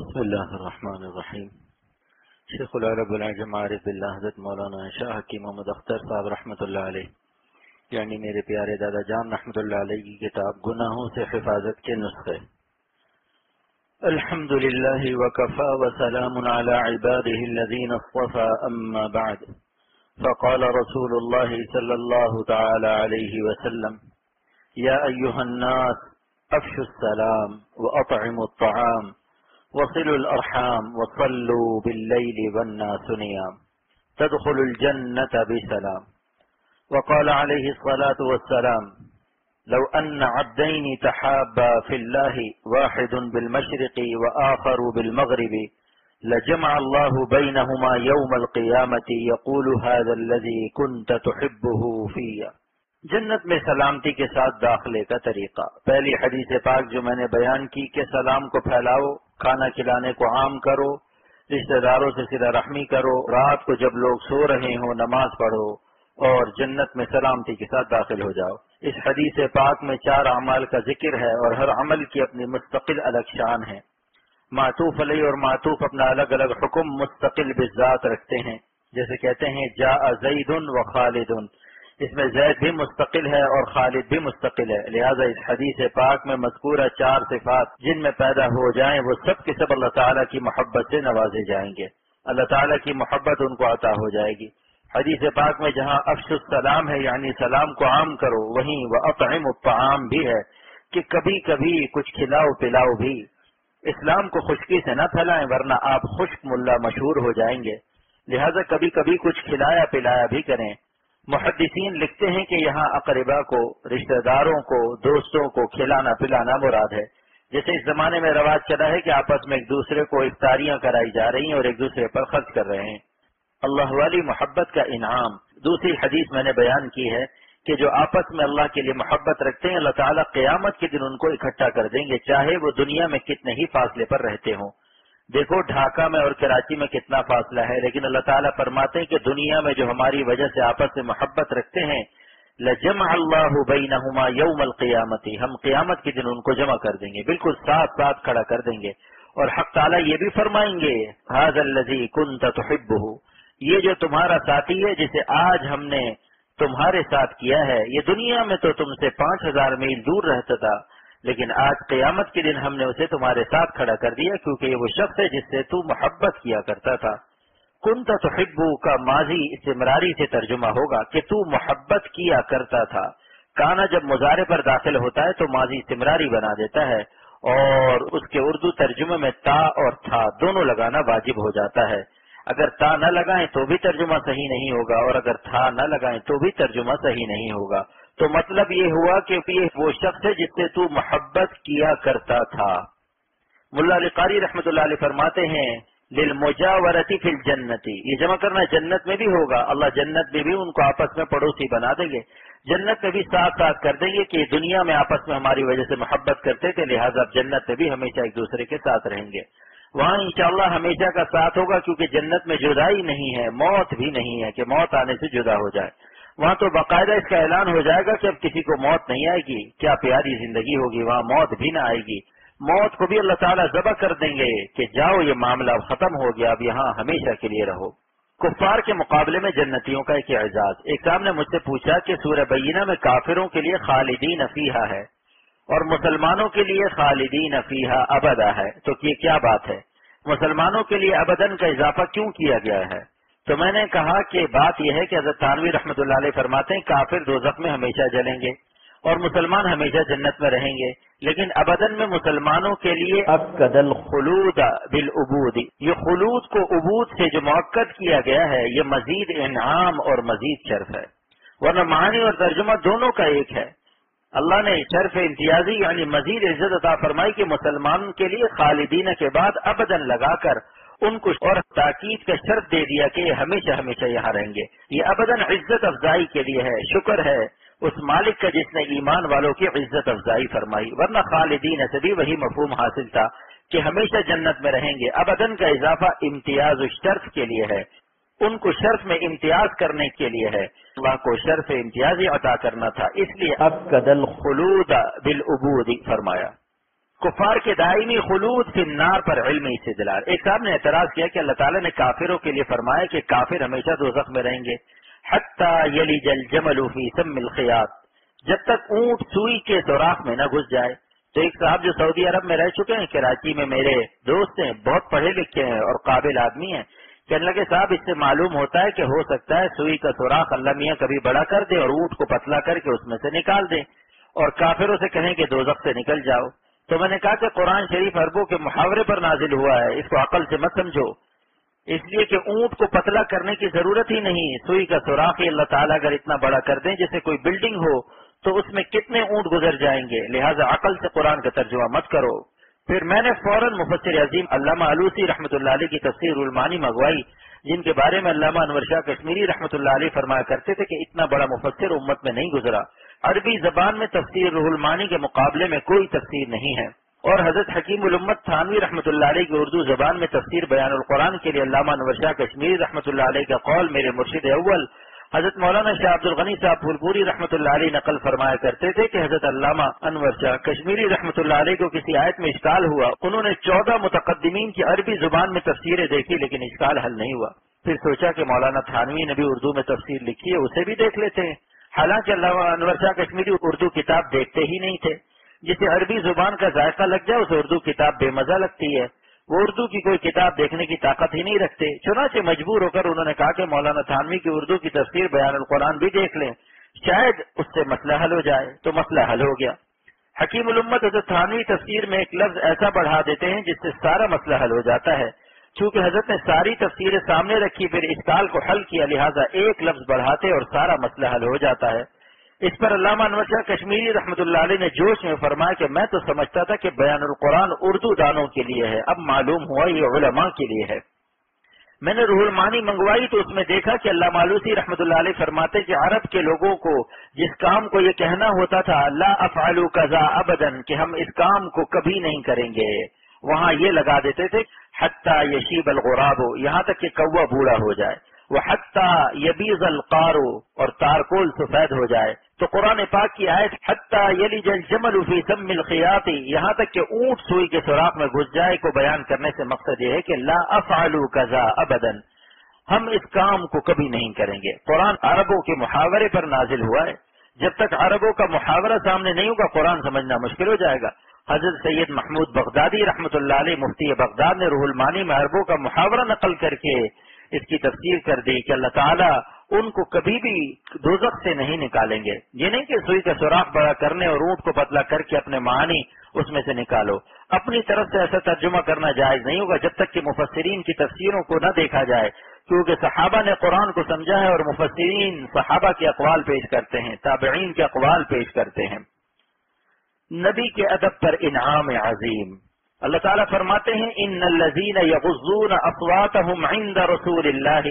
بسم اللہ الرحمن الرحیم. شیخ العرب العجم عارف باللہ حضرت مولانا شاہ حکیم محمد اختر صاحب رحمۃ اللہ علیہ. یعنی میرے پیارے دادا جان، رحمۃ اللہ علیہ کی کتاب گناہوں سے حفاظت کے نسخے. الحمد للہ وکفا وسلام على عباده الذين اصطفى اما بعد. فقال رسول الله صلى الله تعالى عليه وسلم يا أيها الناس أفشوا السلام وأطعموا الطعام. وصلوا الأرحام وصلوا بالليل والناس نيام تدخل الجنة بسلام وقال عليه الصلاة والسلام لو أن عبدين تحابا في الله واحد بالمشرق وآخر بالمغرب لجمع الله بينهما يوم القيامة يقول هذا الذي كنت تحبه فيه جنت میں سلامتی کے ساتھ داخلے کا طریقہ۔ پہلی حدیث پاک جو میں نے بیان کی کہ سلام کو پھیلاؤ کھانا کھلانے کو عام کرو، رشتہ داروں سے سیدھا رحمی کرو، رات کو جب لوگ سو رہے ہوں، نماز پڑھو اور جنت میں سلامتی کے ساتھ داخل ہو جاؤ۔ اس حدیث پاک میں چار اعمال کا ذکر ہے اور ہر عمل کی اپنی مستقل الگ شان ہے۔ معطوف علیہ اور معطوف اپنا الگ الگ حکم مستقل بذات رکھتے ہیں۔ جیسے کہتے ہیں جا زید و خالد۔ اس میں زید بھی مستقل ہے اور خالد بھی مستقل ہے۔ لہذا اس حدیث پاک میں مذکورہ چار صفات جن میں پیدا ہو جائیں، وہ سب کے سب اللہ تعالیٰ کی محبت سے نوازے جائیں گے۔ اللہ تعالیٰ کی محبت ان کو عطا ہو جائے گی۔ حدیث پاک میں جہاں افس السلام ہے یعنی سلام کو عام کرو، وہیں وہ اپہم الطعام بھی ہے کہ کبھی کبھی کچھ کھلاؤ پلاؤ بھی۔ اسلام کو خشکی سے نہ پھیلائیں، ورنہ آپ خشک ملا مشہور ہو جائیں گے۔ لہذا کبھی کبھی کچھ کھلایا پلایا بھی کریں۔ محدثین لکھتے ہیں کہ یہاں اقربا کو، رشتہ داروں کو، دوستوں کو کھلانا پلانا مراد ہے۔ جیسے اس زمانے میں رواج چلا ہے کہ آپس میں ایک دوسرے کو افطاریاں کرائی جا رہی ہیں اور ایک دوسرے پر خرچ کر رہے ہیں۔ اللہ والی محبت کا انعام۔ دوسری حدیث میں نے بیان کی ہے کہ جو آپس میں اللہ کے لیے محبت رکھتے ہیں، اللہ تعالیٰ قیامت کے دن ان کو اکٹھا کر دیں گے، چاہے وہ دنیا میں کتنے ہی فاصلے پر رہتے ہوں۔ دیکھو ڈھاکہ میں اور کراچی میں کتنا فاصلہ ہے، لیکن اللہ تعالیٰ فرماتے ہیں کہ دنیا میں جو ہماری وجہ سے آپس میں محبت رکھتے ہیں لجم اللہ بینہما یوم القیامتی ہم قیامت کے دن ان کو جمع کر دیں گے، بالکل ساتھ ساتھ کھڑا کر دیں گے۔ اور حق تعالیٰ یہ بھی فرمائیں گے حاض الزی کن تحب یہ جو تمہارا ساتھی ہے، جسے آج ہم نے تمہارے ساتھ کیا ہے، یہ دنیا میں تو تم سے پانچ ہزار میل دور رہتا تھا۔ لیکن آج قیامت کے دن ہم نے اسے تمہارے ساتھ کھڑا کر دیا کیونکہ یہ وہ شخص ہے جس سے تو محبت کیا کرتا تھا۔ کن تحبو کا ماضی استمراری سے ترجمہ ہوگا کہ تو محبت کیا کرتا تھا۔ کانا جب مظاہرے پر داخل ہوتا ہے تو ماضی استمراری بنا دیتا ہے اور اس کے اردو ترجمے میں تا اور تھا دونوں لگانا واجب ہو جاتا ہے۔ اگر تا نہ لگائیں تو بھی ترجمہ صحیح نہیں ہوگا اور اگر تھا نہ لگائیں تو بھی ترجمہ صحیح نہیں ہوگا۔ تو مطلب یہ ہوا کہ یہ وہ شخص ہے جس سے تو محبت کیا کرتا تھا۔ ملا علی قاری رحمۃ اللہ علیہ فرماتے ہیں دل مجاورتی فل جنتی یہ جمع کرنا جنت میں بھی ہوگا، اللہ جنت میں بھی ان کو آپس میں پڑوسی بنا دیں گے۔ جنت میں بھی ساتھ ساتھ کر دیں گے کہ دنیا میں آپس میں ہماری وجہ سے محبت کرتے تھے، لہٰذا جنت میں بھی ہمیشہ ایک دوسرے کے ساتھ رہیں گے۔ وہاں انشاءاللہ ہمیشہ کا ساتھ ہوگا کیونکہ جنت میں جدائی نہیں ہے، موت بھی نہیں ہے کہ موت آنے سے جدا ہو جائے۔ وہاں تو باقاعدہ اس کا اعلان ہو جائے گا کہ اب کسی کو موت نہیں آئے گی، کیا پیاری زندگی ہوگی، وہاں موت بھی نہ آئے گی۔ موت کو بھی اللہ تعالیٰ ذبح کر دیں گے کہ جاؤ یہ معاملہ اب ختم ہو گیا، اب یہاں ہمیشہ کے لیے رہو۔ کفار کے مقابلے میں جنتیوں کا ایک اعزاز۔ ایک صاحب نے مجھ سے پوچھا کہ سورہ بینہ میں کافروں کے لیے خالدین افیحہ ہے اور مسلمانوں کے لیے خالدین افیحہ ابدا ہے۔ تو یہ کیا بات ہے؟ مسلمانوں کے لیے ابدن کا اضافہ کیوں کیا گیا ہے؟ تو میں نے کہا کہ بات یہ ہے کہ حضرت تانوی رحمۃ اللہ علیہ فرماتے ہیں کافر دو میں ہمیشہ جلیں گے اور مسلمان ہمیشہ جنت میں رہیں گے۔ لیکن ابدن میں مسلمانوں کے لیے اب قدل خلود بالعبود یہ خلود کو عبود سے جو موقع کیا گیا ہے یہ مزید انعام اور مزید شرف ہے۔ ورنہ معنی اور ترجمہ دونوں کا ایک ہے۔ اللہ نے شرف امتیازی یعنی مزید عزت عطا فرمائی کہ مسلمان کے لیے خالدین کے بعد ابدن لگا کر ان کو اور تاکید کا شرط دے دیا کہ یہ ہمیشہ ہمیشہ یہاں رہیں گے۔ یہ ابدن عزت افزائی کے لیے ہے شکر ہے۔ اس مالک کا جس نے ایمان والوں کی عزت افزائی فرمائی۔ ورنہ خالدین سے بھی وہی مفہوم حاصل تھا کہ ہمیشہ جنت میں رہیں گے۔ ابدن کا اضافہ امتیاز شرف کے لیے ہے۔ ان کو شرف میں امتیاز کرنے کے لیے ہے۔ اللہ کو شرف امتیازی عطا کرنا تھا۔ اس لیے اب قدل خلود بالعبود فرمایا۔ کفار کے دائمی خلود فی النار پر علم استدلال ایک صاحب نے اعتراض کیا کہ اللہ تعالیٰ نے کافروں کے لیے فرمایا کہ کافر ہمیشہ دو میں رہیں گے۔ حتی یلی جل جمل فی سم الخیات جب تک اونٹ سوئی کے سوراخ میں نہ گھس جائے۔ تو ایک صاحب جو سعودی عرب میں رہ چکے ہیں کراچی میں میرے دوست ہیں، بہت پڑھے لکھے ہیں اور قابل آدمی ہیں کہنے لگے صاحب اس سے معلوم ہوتا ہے کہ ہو سکتا ہے سوئی کا سوراخ اللہ میاں کبھی بڑا کر دے اور اونٹ کو پتلا کر کے اس میں سے نکال دے۔ اور کافروں سے کہیں کہ دو سے نکل جاؤ۔ تو میں نے کہا کہ قرآن شریف اربوں کے محاورے پر نازل ہوا ہے، اس کو عقل سے مت سمجھو۔ اس لیے کہ اونٹ کو پتلا کرنے کی ضرورت ہی نہیں، سوئی کا سوراخ اللہ تعالیٰ اگر اتنا بڑا کر دیں، جیسے کوئی بلڈنگ ہو، تو اس میں کتنے اونٹ گزر جائیں گے؟ لہٰذا عقل سے قرآن کا ترجمہ مت کرو۔ پھر میں نے فوراً مفسر عظیم علامہ علوسی رحمۃ اللہ علیہ کی تفسیر المانی منگوائی، جن کے بارے میں علامہ انور شاہ کشمیری رحمۃ اللہ علیہ فرمایا کرتے تھے کہ اتنا بڑا مفسر امت میں نہیں گزرا۔ عربی زبان میں تفسیر روح المانی کے مقابلے میں کوئی تفسیر نہیں ہے۔ اور حضرت حکیم الامت تھانوی رحمۃ اللہ علیہ کی اردو زبان میں تفسیر بیان القرآن کے لیے علامہ انور شاہ کشمیری رحمۃ اللہ علیہ کا قول میرے مرشد اول، حضرت مولانا شاہ عبد الغنی صاحب پھولپوری رحمۃ اللہ علیہ نقل فرمایا کرتے تھے کہ حضرت علامہ انور شاہ کشمیری رحمۃ اللہ علیہ کو کسی آیت میں اشکال ہوا۔ انہوں نے چودہ متقدمین کی عربی زبان میں تفسیریں دیکھی لیکن اشکال حل نہیں ہوا۔ پھر سوچا کہ مولانا تھانوی نے بھی اردو میں تفسیر لکھی ہے، اسے بھی دیکھ لیتے ہیں۔ حالانکہ علامہ انور شاہ کشمیری اردو کتاب دیکھتے ہی نہیں تھے۔ جسے عربی زبان کا ذائقہ لگ جائے، اسے اردو کتاب بے مزہ لگتی ہے۔ وہ اردو کی کوئی کتاب دیکھنے کی طاقت ہی نہیں رکھتے۔ چنانچہ مجبور ہو کر انہوں نے کہا کہ مولانا تھانوی کی اردو کی تفسیر بیان القرآن بھی دیکھ لیں۔ شاید اس سے مسئلہ حل ہو جائے۔ تو مسئلہ حل ہو گیا۔ حکیم الامت حضرت تھانوی تفسیر میں ایک لفظ ایسا بڑھا دیتے ہیں جس سے سارا مسئلہ حل ہو جاتا ہے۔ چونکہ حضرت نے ساری تفسیریں سامنے رکھی، پھر اس کال کو حل کیا، لہٰذا ایک لفظ بڑھاتے اور سارا مسئلہ حل ہو جاتا ہے۔ اس پر علامہ انور شاہ کشمیری رحمۃ اللہ علیہ نے جوش میں فرمایا کہ میں تو سمجھتا تھا کہ بیان القرآن اردو دانوں کے لیے ہے۔ اب معلوم ہوا یہ علماء کے لیے ہے۔ میں نے روح المانی منگوائی تو اس میں دیکھا کہ اللہ مالوسی رحمۃ اللہ علیہ فرماتے کہ عرب کے لوگوں کو جس کام کو یہ کہنا ہوتا تھا اللہ افعال قزا ابدن کہ ہم اس کام کو کبھی نہیں کریں گے۔ وہاں یہ لگا دیتے تھے، حتیٰ یشیب الغراب، یہاں تک کہ کوا بوڑھا ہو جائے۔ وہ حتیٰ یبیز القارو اور تارکول سفید ہو جائے۔ تو قرآن پاک کی آیت، حتیٰ یلی جل جمل فی سم الخیاتی یہاں تک کہ اونٹ سوئی کے سوراخ میں گھس جائے، کو بیان کرنے سے مقصد یہ ہے کہ لا افعلو کذا ابدن ہم اس کام کو کبھی نہیں کریں گے۔ قرآن عربوں کے محاورے پر نازل ہوا ہے۔ جب تک عربوں کا محاورہ سامنے نہیں ہوگا، قرآن سمجھنا مشکل ہو جائے گا۔ حضرت سید محمود بغدادی رحمۃ اللہ علیہ، مفتی بغداد نے روح المانی میں عربوں کا محاورہ نقل کر کے اس کی تفسیر کر دی کہ اللہ تعالیٰ ان کو کبھی بھی دوزخ سے نہیں نکالیں گے۔ یہ نہیں کہ سوئی کا سوراخ بڑا کرنے اور اونٹ کو پتلا کر کے اپنے معنی اس میں سے نکالو۔ اپنی طرف سے ایسا ترجمہ کرنا جائز نہیں ہوگا جب تک کہ مفسرین کی تفسیروں کو نہ دیکھا جائے، کیونکہ صحابہ نے قرآن کو سمجھا ہے اور مفسرین صحابہ کے اقوال پیش کرتے ہیں، تابعین کے اقوال پیش کرتے ہیں۔ نبی کے ادب پر انعام عظیم۔ اللہ تعالیٰ فرماتے ہیں، ان الزین یغزون اصواتهم عند رسول اللہ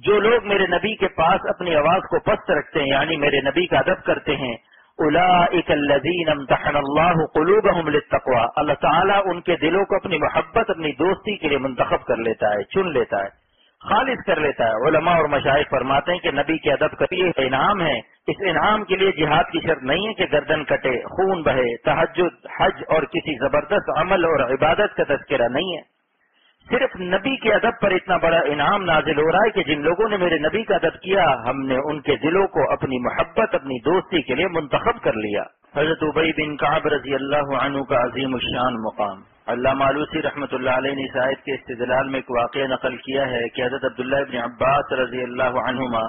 جو لوگ میرے نبی کے پاس اپنی آواز کو پست رکھتے ہیں یعنی میرے نبی کا ادب کرتے ہیں اولئک الذین امتحن اللہ قلوبهم للتقوى اللہ تعالیٰ ان کے دلوں کو اپنی محبت، اپنی دوستی کے لیے منتخب کر لیتا ہے، چن لیتا ہے، خالص کر لیتا ہے۔ علماء اور مشاہد فرماتے ہیں کہ نبی کے ادب کا یہ انعام ہے اس انعام کے لیے جہاد کی شرط نہیں ہے کہ گردن کٹے، خون بہے تحجد حج اور کسی زبردست عمل اور عبادت کا تذکرہ نہیں ہے۔ صرف نبی کے ادب پر اتنا بڑا انعام نازل ہو رہا ہے کہ جن لوگوں نے میرے نبی کا ادب کیا، ہم نے ان کے دلوں کو اپنی محبت، اپنی دوستی کے لیے منتخب کر لیا۔ حضرت عبی بن کعب رضی اللہ عنہ کا عظیم الشان مقام۔ اللہ مالوسی رحمۃ اللہ علیہ نے شاید کے استدلال میں ایک واقعہ نقل کیا ہے کہ حضرت عبداللہ بن عباس رضی اللہ عنہما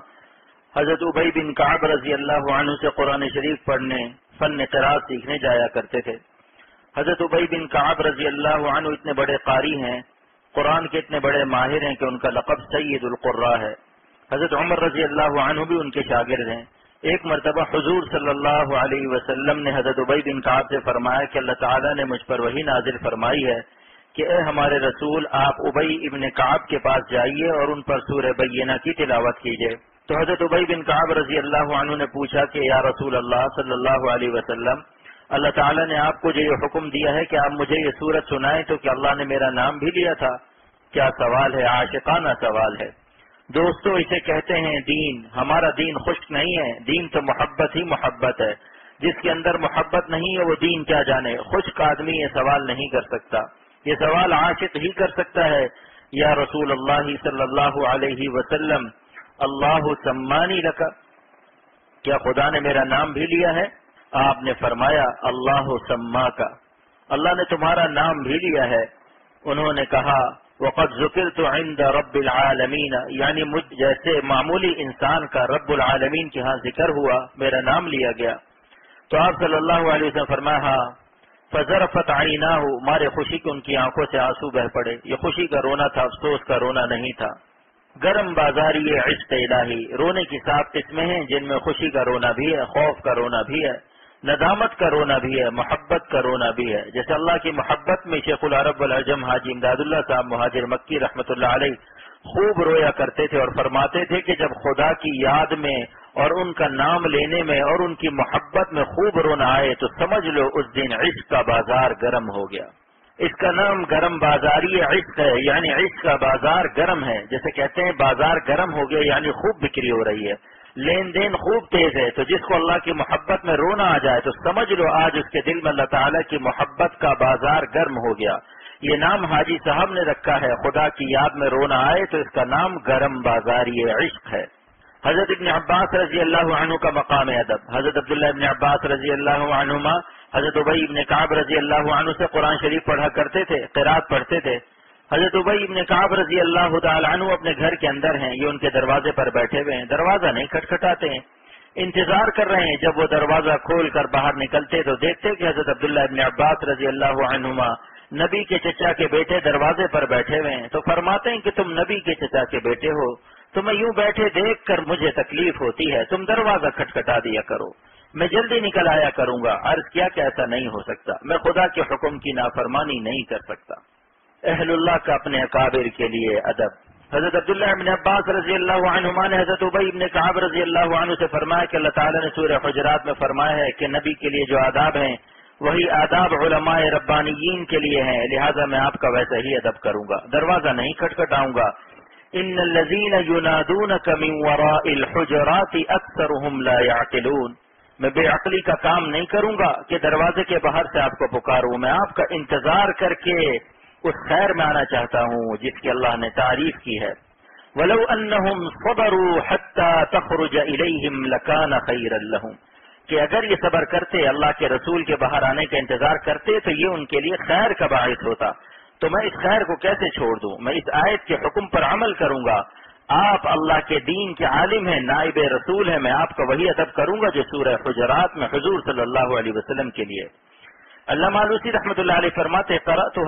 حضرت ابئی بن کعب رضی اللہ عنہ سے قرآن شریف پڑھنے، فن قرآن سیکھنے جایا کرتے تھے۔ حضرت ابئی بن کعب رضی اللہ عنہ اتنے بڑے قاری ہیں، قرآن کے اتنے بڑے ماہر ہیں کہ ان کا لقب سید القرہ ہے۔ حضرت عمر رضی اللہ عنہ بھی ان کے شاگرد ہیں۔ ایک مرتبہ حضور صلی اللہ علیہ وسلم نے حضرت عبئی بن کعب سے فرمایا کہ اللہ تعالیٰ نے مجھ پر وہی نازل فرمائی ہے کہ اے ہمارے رسول، آپ ابئی ابن کعب کے پاس جائیے اور ان پر سورہ بینہ کی تلاوت کیجیے تو حضرت ابئی بن کعب رضی اللہ عنہ نے پوچھا کہ یا رسول اللہ صلی اللہ علیہ وسلم، اللہ تعالیٰ نے آپ کو جو یہ حکم دیا ہے کہ آپ مجھے یہ صورت سنائیں تو کیا اللہ نے میرا نام بھی لیا تھا؟ کیا سوال ہے؟ عاشقانہ سوال ہے۔ دوستو، اسے کہتے ہیں دین۔ ہمارا دین خشک نہیں ہے۔ دین تو محبت ہی محبت ہے۔ جس کے اندر محبت نہیں ہے، وہ دین کیا جانے؟ خشک آدمی یہ سوال نہیں کر سکتا۔ یہ سوال عاشق ہی کر سکتا ہے۔ یا رسول اللہ صلی اللہ علیہ وسلم اللہ سمانی لکا۔ کیا خدا نے میرا نام بھی لیا ہے؟ آپ نے فرمایا اللہ سما کا۔ اللہ نے تمہارا نام بھی لیا ہے۔ انہوں نے کہا وقت ذکر تو عند رب العالمین۔ یعنی مجھ جیسے معمولی انسان کا رب العالمین کے ہاں ذکر ہوا میرا نام لیا گیا۔ تو آپ صلی اللہ علیہ وسلم فرمایا ہاں، فضر فتعی نہ ہو مارے خوشی کی ان کی آنکھوں سے آنسو بہ پڑے۔ یہ خوشی کا رونا تھا افسوس کا رونا نہیں تھا۔ گرم بازاری عشق الہی، رونے کی سات قسمیں ہیں، جن میں خوشی کا رونا بھی ہے، خوف کا رونا بھی ہے، ندامت کا رونا بھی ہے، محبت کا رونا بھی ہے۔ جیسے اللہ کی محبت میں شیخ العرب العجم حاجی امداد اللہ صاحب مہاجر مکی رحمۃ اللہ علیہ خوب رویا کرتے تھے اور فرماتے تھے کہ جب خدا کی یاد میں اور ان کا نام لینے میں اور ان کی محبت میں خوب رونا آئے تو سمجھ لو اس دن عشق کا بازار گرم ہو گیا۔ اس کا نام گرم بازاری عشق ہے یعنی عشق کا بازار گرم ہے۔ جیسے کہتے ہیں، بازار گرم ہو گیا یعنی خوب بکری ہو رہی ہے۔ لین دین خوب تیز ہے، تو جس کو اللہ کی محبت میں رونا آ جائے، تو سمجھ لو آج اس کے دل میں اللہ تعالیٰ کی محبت کا بازار گرم ہو گیا۔ یہ نام حاجی صاحب نے رکھا ہے، خدا کی یاد میں رونا آئے، تو اس کا نام گرم بازاری عشق ہے۔ حضرت ابن عباس رضی اللہ عنہ کا مقام ادب۔ حضرت عبداللہ ابن عباس رضی اللہ عنہما حضرت ابئی ابن کعب رضی اللہ عنہ سے قرآن شریف پڑھا کرتے تھے قرآد پڑھتے تھے۔ حضرت ابئی ابن کعب رضی اللہ تعالی عنہ اپنے گھر کے اندر ہیں، یہ ان کے دروازے پر بیٹھے ہوئے ہیں۔ دروازہ نہیں کھٹکھٹاتے ہیں۔ انتظار کر رہے ہیں، جب وہ دروازہ کھول کر باہر نکلتے تو دیکھتے کہ حضرت عبداللہ ابن عباس رضی اللہ عنہما نبی کے چچا کے بیٹے دروازے پر بیٹھے ہوئے ہیں۔ تو فرماتے ہیں کہ تم نبی کے چچا کے بیٹے ہو، تو میں یوں بیٹھے دیکھ کر مجھے تکلیف ہوتی ہے، تم دروازہ کھٹکھٹا دیا کرو۔ میں جلدی نکل آیا کروں گا، عرض کیا کہ ایسا نہیں ہو سکتا۔ میں خدا کے حکم کی نافرمانی نہیں کر سکتا۔ اہل اللہ کا اپنے اکابر کے لیے ادب۔ حضرت عبداللہ ابن عباس رضی اللہ عنہ نے حضرت ابئی ابن کعب رضی اللہ عنہ سے فرمایا کہ اللہ تعالیٰ نے سورہ حجرات میں فرمایا ہے کہ نبی کے لیے جو آداب ہیں، وہی آداب علماء ربانیین کے لیے ہیں۔ لہٰذا میں آپ کا ویسا ہی ادب کروں گا۔ دروازہ نہیں کھٹکھٹاؤں گا۔ ان الذين ينادونك من وراء الحجرات اكثرهم لا يعقلون میں بے عقلی کا کام نہیں کروں گا کہ دروازے کے باہر سے آپ کو پکاروں۔ میں آپ کا انتظار کر کے اس خیر میں آنا چاہتا ہوں جس کی اللہ نے تعریف کی ہے۔ ولو انهم صبروا حتى تخرج اليهم لكان خيرا لهم۔ کہ اگر یہ صبر کرتے، اللہ کے رسول کے باہر آنے کا انتظار کرتے، تو یہ ان کے لیے خیر کا باعث ہوتا۔ تو میں اس خیر کو کیسے چھوڑ دوں؟ میں اس آیت کے حکم پر عمل کروں گا۔ آپ اللہ کے دین کے عالم ہیں، نائب رسول ہیں، میں آپ کا وہی ادب کروں گا جو سورہ حجرات میں حضور صلی اللہ علیہ وسلم کے لیے۔ اللہ معلوسی رحمۃ اللہ علیہ فرماتے تو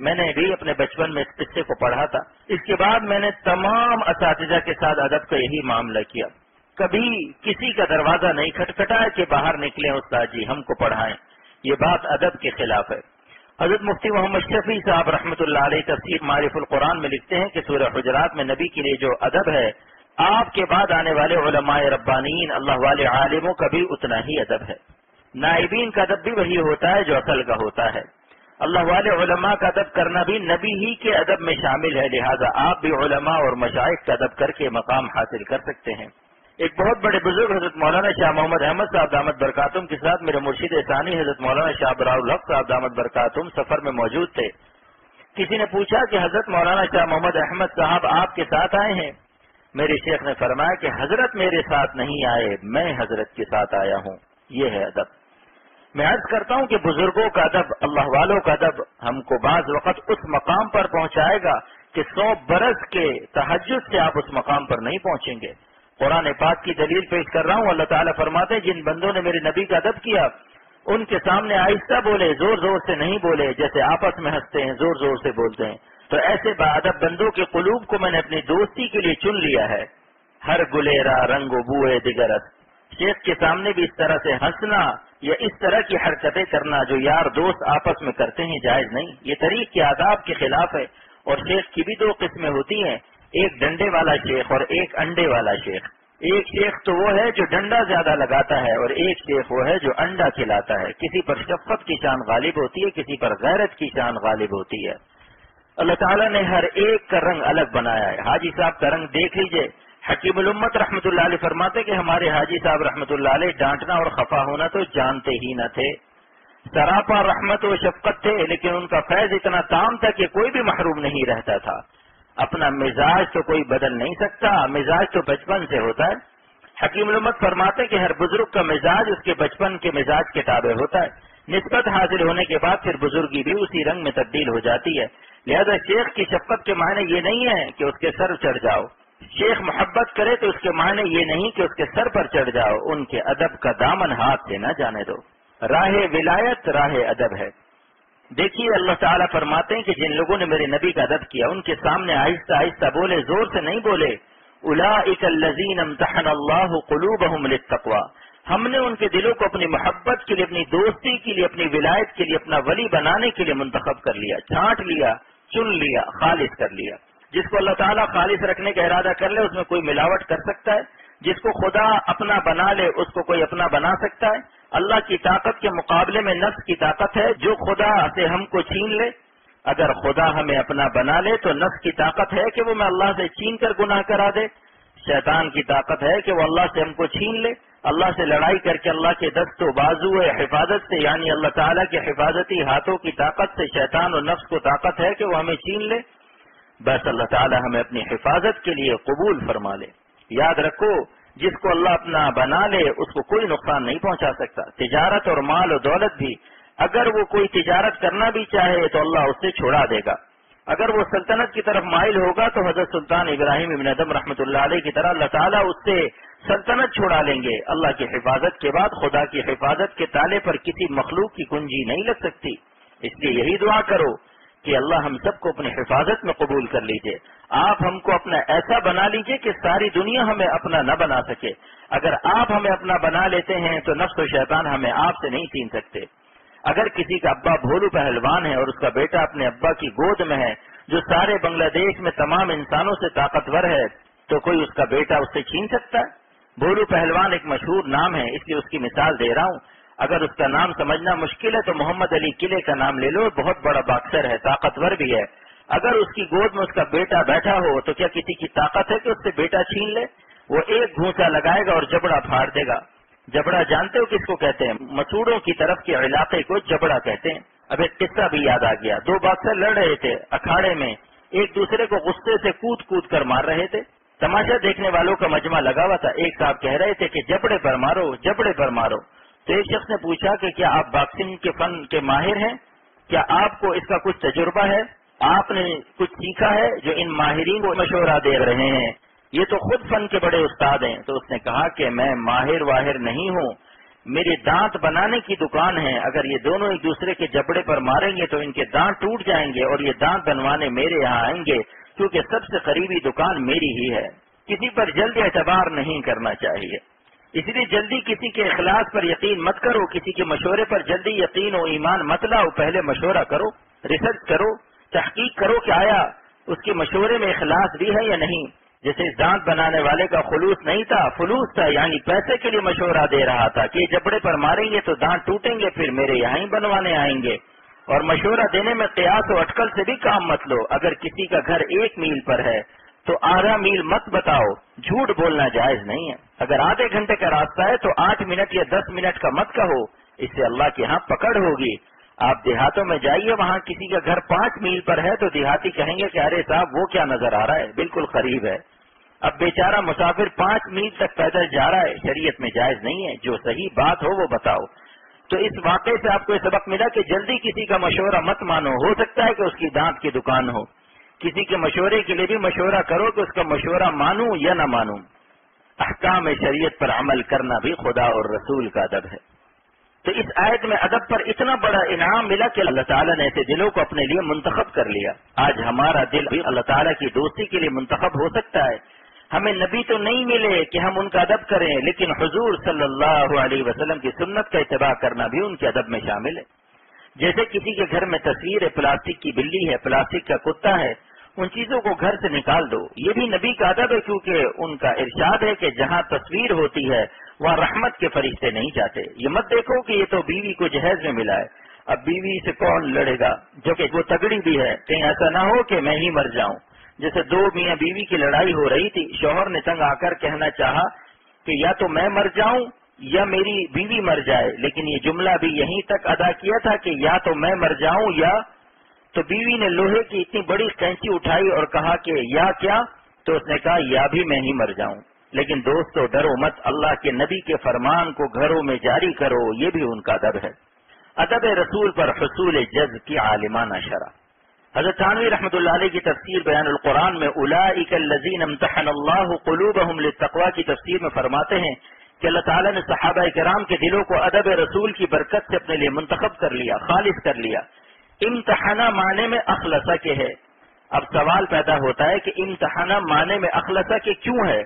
میں نے بھی اپنے بچپن میں اس قصے کو پڑھا تھا۔ اس کے بعد میں نے تمام اساتذہ کے ساتھ ادب کا یہی معاملہ کیا۔ کبھی کسی کا دروازہ نہیں کھٹکھٹایا کہ باہر نکلے استاد جی ہم کو پڑھائیں۔ یہ بات ادب کے خلاف ہے۔ حضرت مفتی محمد شفیع صاحب رحمۃ اللہ علیہ تفسیر معرف القرآن میں لکھتے ہیں کہ سورہ حجرات میں نبی کے لیے جو ادب ہے، آپ کے بعد آنے والے علماء ربانین اللہ والے عالموں کا بھی اتنا ہی ادب ہے۔ نائبین کا ادب بھی وہی ہوتا ہے جو اصل کا ہوتا ہے۔ اللہ والے علماء کا ادب کرنا بھی نبی ہی کے ادب میں شامل ہے، لہذا آپ بھی علماء اور مشائق کا ادب کر کے مقام حاصل کر سکتے ہیں۔ ایک بہت بڑے بزرگ حضرت مولانا شاہ محمد احمد صاحب دامت برکاتم کے ساتھ میرے مرشد ثانی حضرت مولانا شاہ براء الحق صاحب دامت برکاتم سفر میں موجود تھے۔ کسی نے پوچھا کہ حضرت مولانا شاہ محمد احمد صاحب آپ کے ساتھ آئے ہیں؟ میرے شیخ نے فرمایا کہ حضرت میرے ساتھ نہیں آئے، میں حضرت کے ساتھ آیا ہوں۔ یہ ہے ادب۔ میں عرض کرتا ہوں کہ بزرگوں کا ادب، اللہ والوں کا ادب ہم کو بعض وقت اس مقام پر پہنچائے گا کہ سو برس کے تحجد سے آپ اس مقام پر نہیں پہنچیں گے۔ قرآن پاک کی دلیل پیش کر رہا ہوں۔ اللہ تعالیٰ فرماتے جن بندوں نے میرے نبی کا ادب کیا، ان کے سامنے آہستہ بولے، زور زور سے نہیں بولے، جیسے آپس میں ہنستے ہیں، زور زور سے بولتے ہیں۔ تو ایسے ادب بندوں کے قلوب کو میں نے اپنی دوستی کے لیے چن لیا ہے۔ ہر گلیرا رنگ و بوئے دگرت شیخ کے سامنے بھی اس طرح سے ہنسنا یا اس طرح کی حرکتیں کرنا جو یار دوست آپس میں کرتے ہیں جائز نہیں۔ یہ طریق کے آداب کے خلاف ہے۔ اور شیخ کی بھی دو قسمیں ہوتی ہیں۔ ایک ڈنڈے والا شیخ اور ایک انڈے والا شیخ۔ ایک شیخ تو وہ ہے جو ڈنڈا زیادہ لگاتا ہے اور ایک شیخ وہ ہے جو انڈا کھلاتا ہے۔ کسی پر شفقت کی شان غالب ہوتی ہے، کسی پر غیرت کی شان غالب ہوتی ہے۔ اللہ تعالیٰ نے ہر ایک کا رنگ الگ بنایا ہے۔ حاجی صاحب کا رنگ دیکھ لیجیے۔ حکیم الامت رحمۃ اللہ علیہ فرماتے کہ ہمارے حاجی صاحب رحمۃ اللہ علیہ ڈانٹنا اور خفا ہونا تو جانتے ہی نہ تھے۔ سراپا رحمت و شفقت تھے، لیکن ان کا فیض اتنا تام تھا کہ کوئی بھی محروم نہیں رہتا تھا۔ اپنا مزاج تو کوئی بدل نہیں سکتا، مزاج تو بچپن سے ہوتا ہے۔ حکیم الامت فرماتے کہ ہر بزرگ کا مزاج اس کے بچپن کے مزاج کے تابع ہوتا ہے۔ نسبت حاصل ہونے کے بعد پھر بزرگی بھی اسی رنگ میں تبدیل ہو جاتی ہے۔ لہذا شیخ کی شفقت کے معنی یہ نہیں ہے کہ اس کے سر چڑھ جاؤ۔ شیخ محبت کرے تو اس کے معنی یہ نہیں کہ اس کے سر پر چڑھ جاؤ۔ ان کے ادب کا دامن ہاتھ سے نہ جانے دو۔ راہ ولایت، راہ ادب ہے۔ دیکھیے، اللہ تعالیٰ فرماتے ہیں کہ جن لوگوں نے میرے نبی کا ادب کیا، ان کے سامنے آہستہ آہستہ بولے، زور سے نہیں بولے الا الزین امتحن اللہ قلوب للتقوى ہم نے ان کے دلوں کو اپنی محبت کے لیے، اپنی دوستی کے لیے، اپنی ولایت کے لیے، اپنا ولی بنانے کے لیے منتخب کر لیا، چھانٹ لیا، چن لیا، خالص کر لیا۔ جس کو اللہ تعالیٰ خالص رکھنے کا ارادہ کر لے، اس میں کوئی ملاوٹ کر سکتا ہے۔ جس کو خدا اپنا بنا لے، اس کو کوئی اپنا بنا سکتا ہے۔ اللہ کی طاقت کے مقابلے میں نفس کی طاقت ہے، جو خدا سے ہم کو چھین لے۔ اگر خدا ہمیں اپنا بنا لے تو نفس کی طاقت ہے کہ وہ میں اللہ سے چھین کر گناہ کرا دے۔ شیطان کی طاقت ہے کہ وہ اللہ سے ہم کو چھین لے۔ اللہ سے لڑائی کر کے اللہ کے دست و بازو حفاظت سے یعنی اللہ تعالیٰ کے حفاظتی ہاتھوں کی طاقت سے شیطان و نفس کو طاقت ہے کہ وہ ہمیں چھین لے۔ بس اللہ تعالیٰ ہمیں اپنی حفاظت کے لیے قبول فرما لے۔ یاد رکھو جس کو اللہ اپنا بنا لے، اس کو کوئی نقصان نہیں پہنچا سکتا۔ تجارت اور مال و دولت بھی، اگر وہ کوئی تجارت کرنا بھی چاہے تو اللہ اس سے چھوڑا دے گا۔ اگر وہ سلطنت کی طرف مائل ہوگا تو حضرت سلطان ابراہیم ابن ادم رحمۃ اللہ علیہ کی طرح اللہ تعالیٰ اس سے سلطنت چھوڑا لیں گے۔ اللہ کی حفاظت کے بعد، خدا کی حفاظت کے تالے پر کسی مخلوق کی کنجی نہیں لگ سکتی۔ اس لیے یہی دعا کرو۔ کہ اللہ ہم سب کو اپنی حفاظت میں قبول کر لیجیے۔ آپ ہم کو اپنا ایسا بنا لیجیے کہ ساری دنیا ہمیں اپنا نہ بنا سکے۔ اگر آپ ہمیں اپنا بنا لیتے ہیں تو نفس و شیطان ہمیں آپ سے نہیں چین سکتے۔ اگر کسی کا ابا بھولو پہلوان ہے اور اس کا بیٹا اپنے ابا کی گود میں ہے، جو سارے بنگلہ دیش میں تمام انسانوں سے طاقتور ہے، تو کوئی اس کا بیٹا اس سے چھین سکتا ہے؟ بھولو پہلوان ایک مشہور نام ہے، اس لیے اس کی مثال دے رہا ہوں۔ اگر اس کا نام سمجھنا مشکل ہے تو محمد علی قلعے کا نام لے لو، بہت بڑا باکسر ہے، طاقتور بھی ہے۔ اگر اس کی گود میں اس کا بیٹا بیٹھا ہو، تو کیا کسی کی طاقت ہے کہ اس سے بیٹا چھین لے؟ وہ ایک گھونسا لگائے گا اور جبڑا پھاڑ دے گا۔ جبڑا جانتے ہو کس کو کہتے ہیں؟ مسوڑوں کی طرف کے علاقے کو جبڑا کہتے ہیں۔ اب ایک قصہ بھی یاد آ گیا۔ دو باکسر لڑ رہے تھے اکھاڑے میں۔ ایک دوسرے کو غصے سے کود کود کر مار رہے تھے۔ تماشا دیکھنے والوں کا مجمع لگا ہوا تھا۔ ایک صاحب کہہ رہے تھے کہ جبڑے پر مارو، جبڑے پر مارو۔ تو ایک شخص نے پوچھا کہ کیا آپ باکسنگ کے فن کے ماہر ہیں؟ کیا آپ کو اس کا کچھ تجربہ ہے؟ آپ نے کچھ سیکھا ہے جو ان ماہرین کو مشورہ دے رہے ہیں؟ یہ تو خود فن کے بڑے استاد ہیں۔ تو اس نے کہا کہ میں ماہر واہر نہیں ہوں۔ میری دانت بنانے کی دکان ہے۔ اگر یہ دونوں ایک دوسرے کے جبڑے پر ماریں گے تو ان کے دانت ٹوٹ جائیں گے اور یہ دانت بنوانے میرے یہاں آئیں گے، کیونکہ سب سے قریبی دکان میری ہی ہے۔ کسی پر جلد اعتبار نہیں کرنا چاہیے۔ اس لیے جلدی کسی کے اخلاص پر یقین مت کرو، کسی کے مشورے پر جلدی یقین و ایمان مت لاؤ، پہلے مشورہ کرو، ریسرچ کرو، تحقیق کرو کہ آیا اس کے مشورے میں اخلاص بھی ہے یا نہیں۔ جیسے دانت بنانے والے کا خلوص نہیں تھا فلوس تھا یعنی پیسے کے لیے مشورہ دے رہا تھا کہ جبڑے پر ماریں گے تو دانت ٹوٹیں گے، پھر میرے یہاں ہی بنوانے آئیں گے۔ اور مشورہ دینے میں قیاس و اٹکل سے بھی کام مت لو۔ اگر کسی کا گھر ایک میل پر ہے تو آدھا میل مت بتاؤ، جھوٹ بولنا جائز نہیں ہے۔ اگر آدھے گھنٹے کا راستہ ہے تو آٹھ منٹ یا دس منٹ کا مت کہو، اس سے اللہ کے ہاں پکڑ ہوگی۔ آپ دیہاتوں میں جائیے، وہاں کسی کا گھر پانچ میل پر ہے تو دیہاتی کہیں گے کہ ارے صاحب، وہ کیا نظر آ رہا ہے؟ بالکل قریب ہے۔ اب بیچارہ مسافر پانچ میل تک پیدل جا رہا ہے، شریعت میں جائز نہیں ہے۔ جو صحیح بات ہو وہ بتاؤ۔ تو اس واقعے سے آپ کو یہ سبق ملا کہ جلدی کسی کا مشورہ مت مانو، ہو سکتا ہے کہ اس کی دانت کی دکان ہو۔ کسی کے مشورے کے لیے بھی مشورہ کرو کہ اس کا مشورہ مانوں یا نہ مانوں۔ احکام شریعت پر عمل کرنا بھی خدا اور رسول کا ادب ہے۔ تو اس آیت میں ادب پر اتنا بڑا انعام ملا کہ اللہ تعالیٰ نے ایسے دلوں کو اپنے لیے منتخب کر لیا۔ آج ہمارا دل بھی اللہ تعالیٰ کی دوستی کے لیے منتخب ہو سکتا ہے۔ ہمیں نبی تو نہیں ملے کہ ہم ان کا ادب کریں، لیکن حضور صلی اللہ علیہ وسلم کی سنت کا اتباع کرنا بھی ان کے ادب میں شامل ہے۔ جیسے کسی کے گھر میں تصویر ہے، پلاسٹک کی بلی ہے، پلاسٹک کا کتا ہے ان چیزوں کو گھر سے نکال دو۔ یہ بھی نبی کا ادب ہے کیونکہ ان کا ارشاد ہے کہ جہاں تصویر ہوتی ہے، وہاں رحمت کے فرشتے نہیں جاتے۔ یہ مت دیکھو کہ یہ تو بیوی کو جہیز میں ملا ہے۔ اب بیوی سے کون لڑے گا؟ جو کہ وہ تگڑی بھی ہے۔ کہیں ایسا نہ ہو کہ میں ہی مر جاؤں۔ جیسے دو میاں بیوی کی لڑائی ہو رہی تھی، شوہر نے تنگ آ کر کہنا چاہا کہ یا تو میں مر جاؤں یا میری بیوی مر جائے۔ لیکن یہ جملہ بھی یہیں تک ادا کیا تھا کہ یا تو میں مر جاؤں یا تو بیوی نے لوہے کی اتنی بڑی کینچی اٹھائی اور کہا کہ یا کیا؟ تو اس نے کہا، یا بھی میں ہی مر جاؤں۔ لیکن دوستو، ڈرو مت۔ اللہ کے نبی کے فرمان کو گھروں میں جاری کرو، یہ بھی ان کا ادب ہے۔ ادب رسول پر حصول جز کی عالمانہ شرح۔ حضرت تانوی رحمۃ اللہ علیہ کی تفسیر بیان القرآن میں الزین امتحن اللہ قلوب للتقوى کی تفسیر میں فرماتے ہیں کہ اللہ تعالیٰ نے صحابہ کرام کے دلوں کو ادب رسول کی برکت سے اپنے لیے منتخب کر لیا، خالص کر لیا۔ امتحانہ معنی میں اخلصہ کے ہے۔ اب سوال پیدا ہوتا ہے کہ امتحانہ معنی میں اخلصہ کے کیوں ہے؟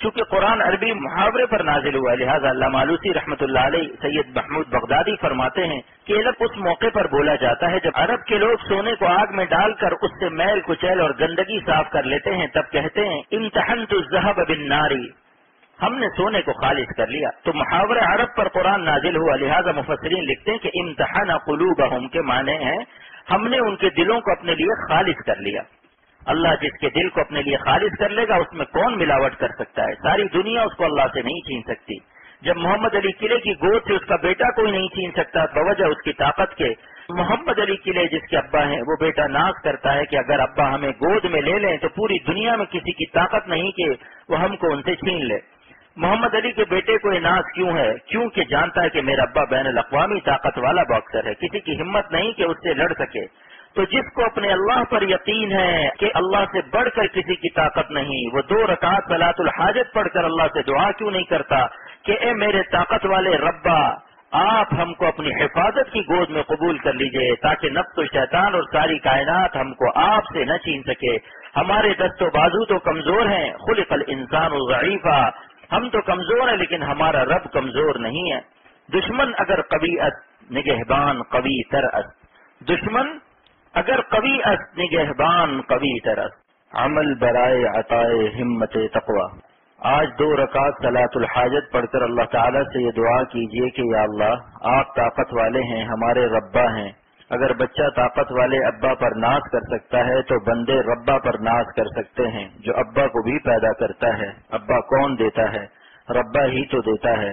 چونکہ قرآن عربی محاورے پر نازل ہوا لہٰذا اللہ مالوسی رحمۃ اللہ علیہ سید محمود بغدادی فرماتے ہیں کہ علم اس موقع پر بولا جاتا ہے جب عرب کے لوگ سونے کو آگ میں ڈال کر اس سے میل کچیل اور گندگی صاف کر لیتے ہیں، تب کہتے ہیں امتحن تو زہب بن ناری ہم نے سونے کو خالص کر لیا۔ تو محاور عرب پر قرآن نازل ہوا، لہٰذا مفسرین لکھتے ہیں کہ امتحان قلوب کے معنی ہیں، ہم نے ان کے دلوں کو اپنے لیے خالص کر لیا۔ اللہ جس کے دل کو اپنے لیے خالص کر لے گا، اس میں کون ملاوٹ کر سکتا ہے؟ ساری دنیا اس کو اللہ سے نہیں چھین سکتی۔ جب محمد علی قلعے کی گود سے اس کا بیٹا کوئی نہیں چھین سکتا، بوجہ اس کی طاقت کے۔ محمد علی قلعے جس کے ابا ہیں، وہ بیٹا ناز کرتا ہے کہ اگر ابا ہمیں گود میں لے لیں تو پوری دنیا میں کسی کی طاقت نہیں کہ وہ ہم کو ان سے چھین لے۔ محمد علی کے بیٹے کو اناس کیوں ہے؟ کیونکہ جانتا ہے کہ میرا ابا بین الاقوامی طاقت والا باکسر ہے، کسی کی ہمت نہیں کہ اس سے لڑ سکے۔ تو جس کو اپنے اللہ پر یقین ہے کہ اللہ سے بڑھ کر کسی کی طاقت نہیں، وہ دو رکعت سلاط الحاجت پڑھ کر اللہ سے دعا کیوں نہیں کرتا کہ اے میرے طاقت والے ربا، آپ ہم کو اپنی حفاظت کی گود میں قبول کر لیجیے تاکہ نفس و شیطان اور ساری کائنات ہم کو آپ سے نہ چین سکے۔ ہمارے دست و بازو تو کمزور ہیں، خلق الانسان ضعیفہ ہم تو کمزور ہیں لیکن ہمارا رب کمزور نہیں ہے۔ دشمن اگر قوی نگہبان قوی تر دشمن اگر کبھی نگہبان کبھی طرح عمل برائے عطائے ہمت تقوا آج دو رکعت سلاۃ الحاجت پڑھ کر اللہ تعالیٰ سے یہ دعا کیجیے کہ یا اللہ، آپ طاقت والے ہیں، ہمارے ربا ہیں۔ اگر بچہ طاقت والے ابا پر ناز کر سکتا ہے تو بندے ربا پر ناز کر سکتے ہیں، جو ابا کو بھی پیدا کرتا ہے۔ ابا کون دیتا ہے؟ ربا ہی تو دیتا ہے۔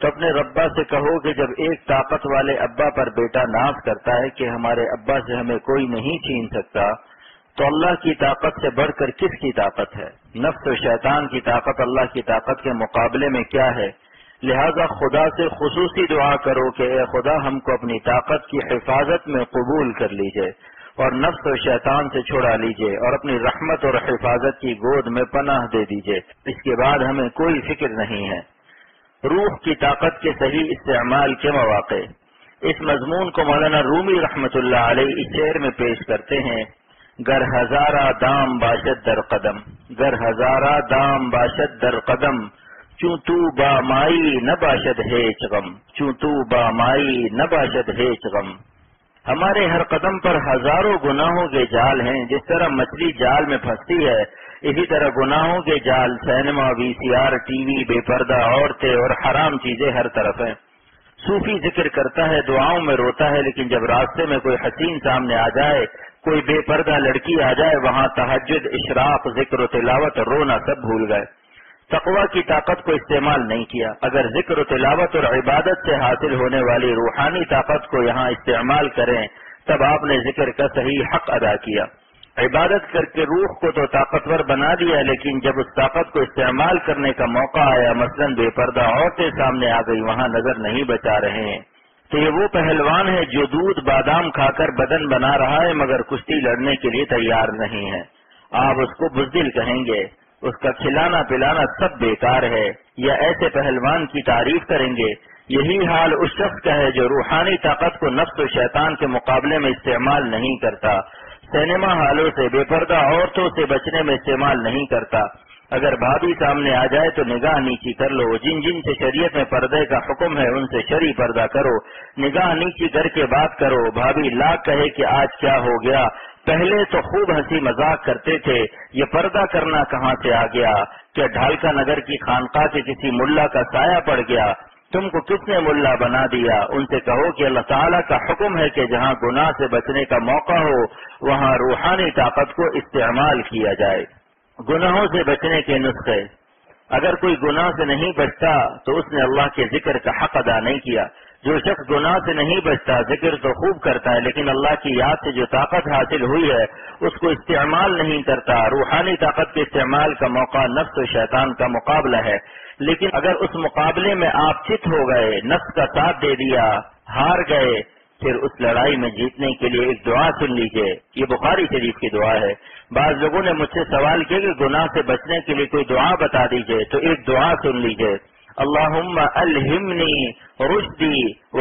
تو اپنے ربا سے کہو کہ جب ایک طاقت والے ابا پر بیٹا ناز کرتا ہے کہ ہمارے ابا سے ہمیں کوئی نہیں چھین سکتا، تو اللہ کی طاقت سے بڑھ کر کس کی طاقت ہے؟ نفس و شیطان کی طاقت اللہ کی طاقت کے مقابلے میں کیا ہے؟ لہذا خدا سے خصوصی دعا کرو کہ اے خدا ہم کو اپنی طاقت کی حفاظت میں قبول کر لیجیے اور نفس و شیطان سے چھوڑا لیجیے اور اپنی رحمت اور حفاظت کی گود میں پناہ دے دیجیے۔ اس کے بعد ہمیں کوئی فکر نہیں ہے۔ روح کی طاقت کے صحیح استعمال کے مواقع۔ اس مضمون کو مولانا رومی رحمت اللہ علیہ اس شعر میں پیش کرتے ہیں۔ گر ہزارہ دام باشد در قدم۔ گر ہزارہ دام باشد در قدم۔ چوں تو با مائی نہ باشد ہے چغم چوں تو با مائی نہ باشد ہے چغم ہمارے ہر قدم پر ہزاروں گناہوں کے جال ہیں، جس طرح مچھلی جال میں پھنستی ہے، اسی طرح گناہوں کے جال cinema, V C R, T V, بے پردہ عورتیں اور حرام چیزیں ہر طرف ہیں۔ صوفی ذکر کرتا ہے، دعاؤں میں روتا ہے، لیکن جب راستے میں کوئی حسین سامنے آ جائے، کوئی بے پردہ لڑکی آ جائے، وہاں تحجد اشراق، ذکر و تلاوت، رونا سب بھول گئے۔ تقوا کی طاقت کو استعمال نہیں کیا۔ اگر ذکر و تلاوت اور عبادت سے حاصل ہونے والی روحانی طاقت کو یہاں استعمال کریں، تب آپ نے ذکر کا صحیح حق ادا کیا۔ عبادت کر کے روح کو تو طاقتور بنا دیا، لیکن جب اس طاقت کو استعمال کرنے کا موقع آیا، مثلاً بے پردہ عورتیں سامنے آ گئی وہاں نظر نہیں بچا رہے ہیں۔ تو یہ وہ پہلوان ہے جو دودھ، بادام کھا کر بدن بنا رہا ہے، مگر کشتی لڑنے کے لیے تیار نہیں ہے۔ آپ اس کو بزدل کہیں گے۔ اس کا کھلانا پلانا سب بیکار ہے، یا ایسے پہلوان کی تعریف کریں گے، یہی حال اس شخص کا ہے جو روحانی طاقت کو نفس و شیطان کے مقابلے میں استعمال نہیں کرتا۔ سینما ہالوں سے بے پردہ عورتوں سے بچنے میں استعمال نہیں کرتا۔ اگر بھابھی سامنے آ جائے تو نگاہ نیچی کر لو۔ جن جن سے شریعت میں پردے کا حکم ہے، ان سے شری پردہ کرو۔ نگاہ نیچی کر کے بات کرو۔ بھابھی لاکھ کہے کہ آج کیا ہو گیا۔ پہلے تو خوب ہنسی مذاق کرتے تھے، یہ پردہ کرنا کہاں سے آ گیا؟ کیا ڈھالکا نگر کی خانقاہ کے کسی ملا کا سایہ پڑ گیا؟ تم کو کس نے ملا بنا دیا؟ ان سے کہو کہ اللہ تعالیٰ کا حکم ہے کہ جہاں گناہ سے بچنے کا موقع ہو، وہاں روحانی طاقت کو استعمال کیا جائے۔ گناہوں سے بچنے کے نسخے۔ اگر کوئی گناہ سے نہیں بچتا، تو اس نے اللہ کے ذکر کا حق ادا نہیں کیا۔ جو شخص گناہ سے نہیں بچتا، ذکر تو خوب کرتا ہے، لیکن اللہ کی یاد سے جو طاقت حاصل ہوئی ہے، اس کو استعمال نہیں کرتا۔ روحانی طاقت کے استعمال کا موقع نفس و شیطان کا مقابلہ ہے۔ لیکن اگر اس مقابلے میں آپ چت ہو گئے، نفس کا ساتھ دے دیا، ہار گئے، پھر اس لڑائی میں جیتنے کے لیے ایک دعا سن لیجیے یہ بخاری شریف کی دعا ہے۔ بعض لوگوں نے مجھ سے سوال کیا کہ گناہ سے بچنے کے لیے کوئی دعا بتا دیجیے تو ایک دعا سن لیجیے اللہ الہمنی رشدی و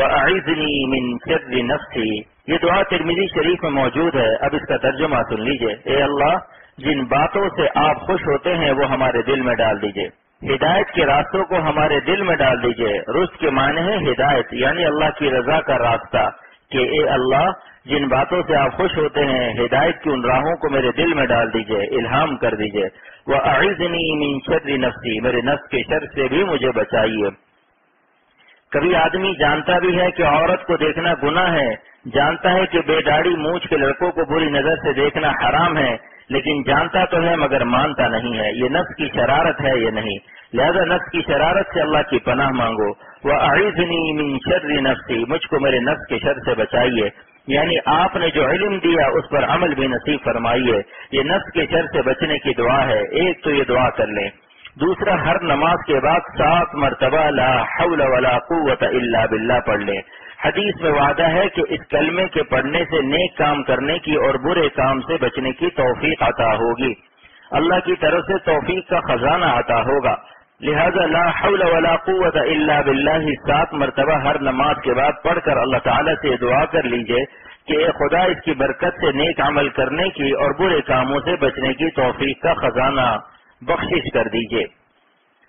من شر نفسی۔ یہ دعا ترمیزی شریف میں موجود ہے۔ اب اس کا ترجمہ سن لیجیے اے اللہ، جن باتوں سے آپ خوش ہوتے ہیں، وہ ہمارے دل میں ڈال دیجیے ہدایت کے راستوں کو ہمارے دل میں ڈال دیجیے رشد کے معنی ہے ہدایت یعنی اللہ کی رضا کا راستہ۔ کہ اے اللہ، جن باتوں سے آپ خوش ہوتے ہیں، ہدایت کی ان راہوں کو میرے دل میں ڈال دیجیے، الہام کر دیجیے۔ وہ من شر نفسی میرے نفس کے شر سے بھی مجھے بچائیے۔ کبھی آدمی جانتا بھی ہے کہ عورت کو دیکھنا گناہ ہے، جانتا ہے کہ بے داڑھی مونچھ کے لڑکوں کو بری نظر سے دیکھنا حرام ہے، لیکن جانتا تو ہے مگر مانتا نہیں ہے۔ یہ نفس کی شرارت ہے یہ نہیں؟ لہذا نفس کی شرارت سے اللہ کی پناہ مانگو۔ وہ من شر نفسی مجھ کو میرے نفس کے شر سے بچائیے۔ یعنی آپ نے جو علم دیا، اس پر عمل بھی نصیب فرمائیے۔ یہ نفس کے شر سے بچنے کی دعا ہے، ایک تو یہ دعا کر لیں۔ دوسرا، ہر نماز کے بعد سات مرتبہ لا حول ولا قوت الا باللہ پڑھ لیں۔ حدیث میں وعدہ ہے کہ اس کلمے کے پڑھنے سے نیک کام کرنے کی اور برے کام سے بچنے کی توفیق عطا ہوگی۔ اللہ کی طرف سے توفیق کا خزانہ عطا ہوگا۔ لہذا لا حول ولا قوت الا باللہ سات مرتبہ ہر نماز کے بعد پڑھ کر اللہ تعالیٰ سے دعا کر لیجیے کہ اے خدا اس کی برکت سے نیک عمل کرنے کی اور برے کاموں سے بچنے کی توفیق کا خزانہ بخشش کر دیجیے۔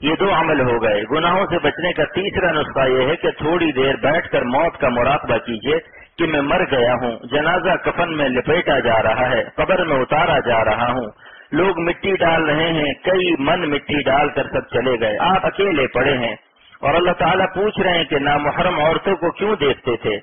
یہ دو عمل ہو گئے۔ گناہوں سے بچنے کا تیسرا نسخہ یہ ہے کہ تھوڑی دیر بیٹھ کر موت کا مراقبہ کیجیے کہ میں مر گیا ہوں۔ جنازہ کفن میں لپیٹا جا رہا ہے، قبر میں اتارا جا رہا ہوں۔ لوگ مٹی ڈال رہے ہیں، کئی من مٹی ڈال کر سب چلے گئے۔ آپ اکیلے پڑے ہیں۔ اور اللہ تعالیٰ پوچھ رہے ہیں کہ نامحرم عورتوں کو کیوں دیکھتے تھے؟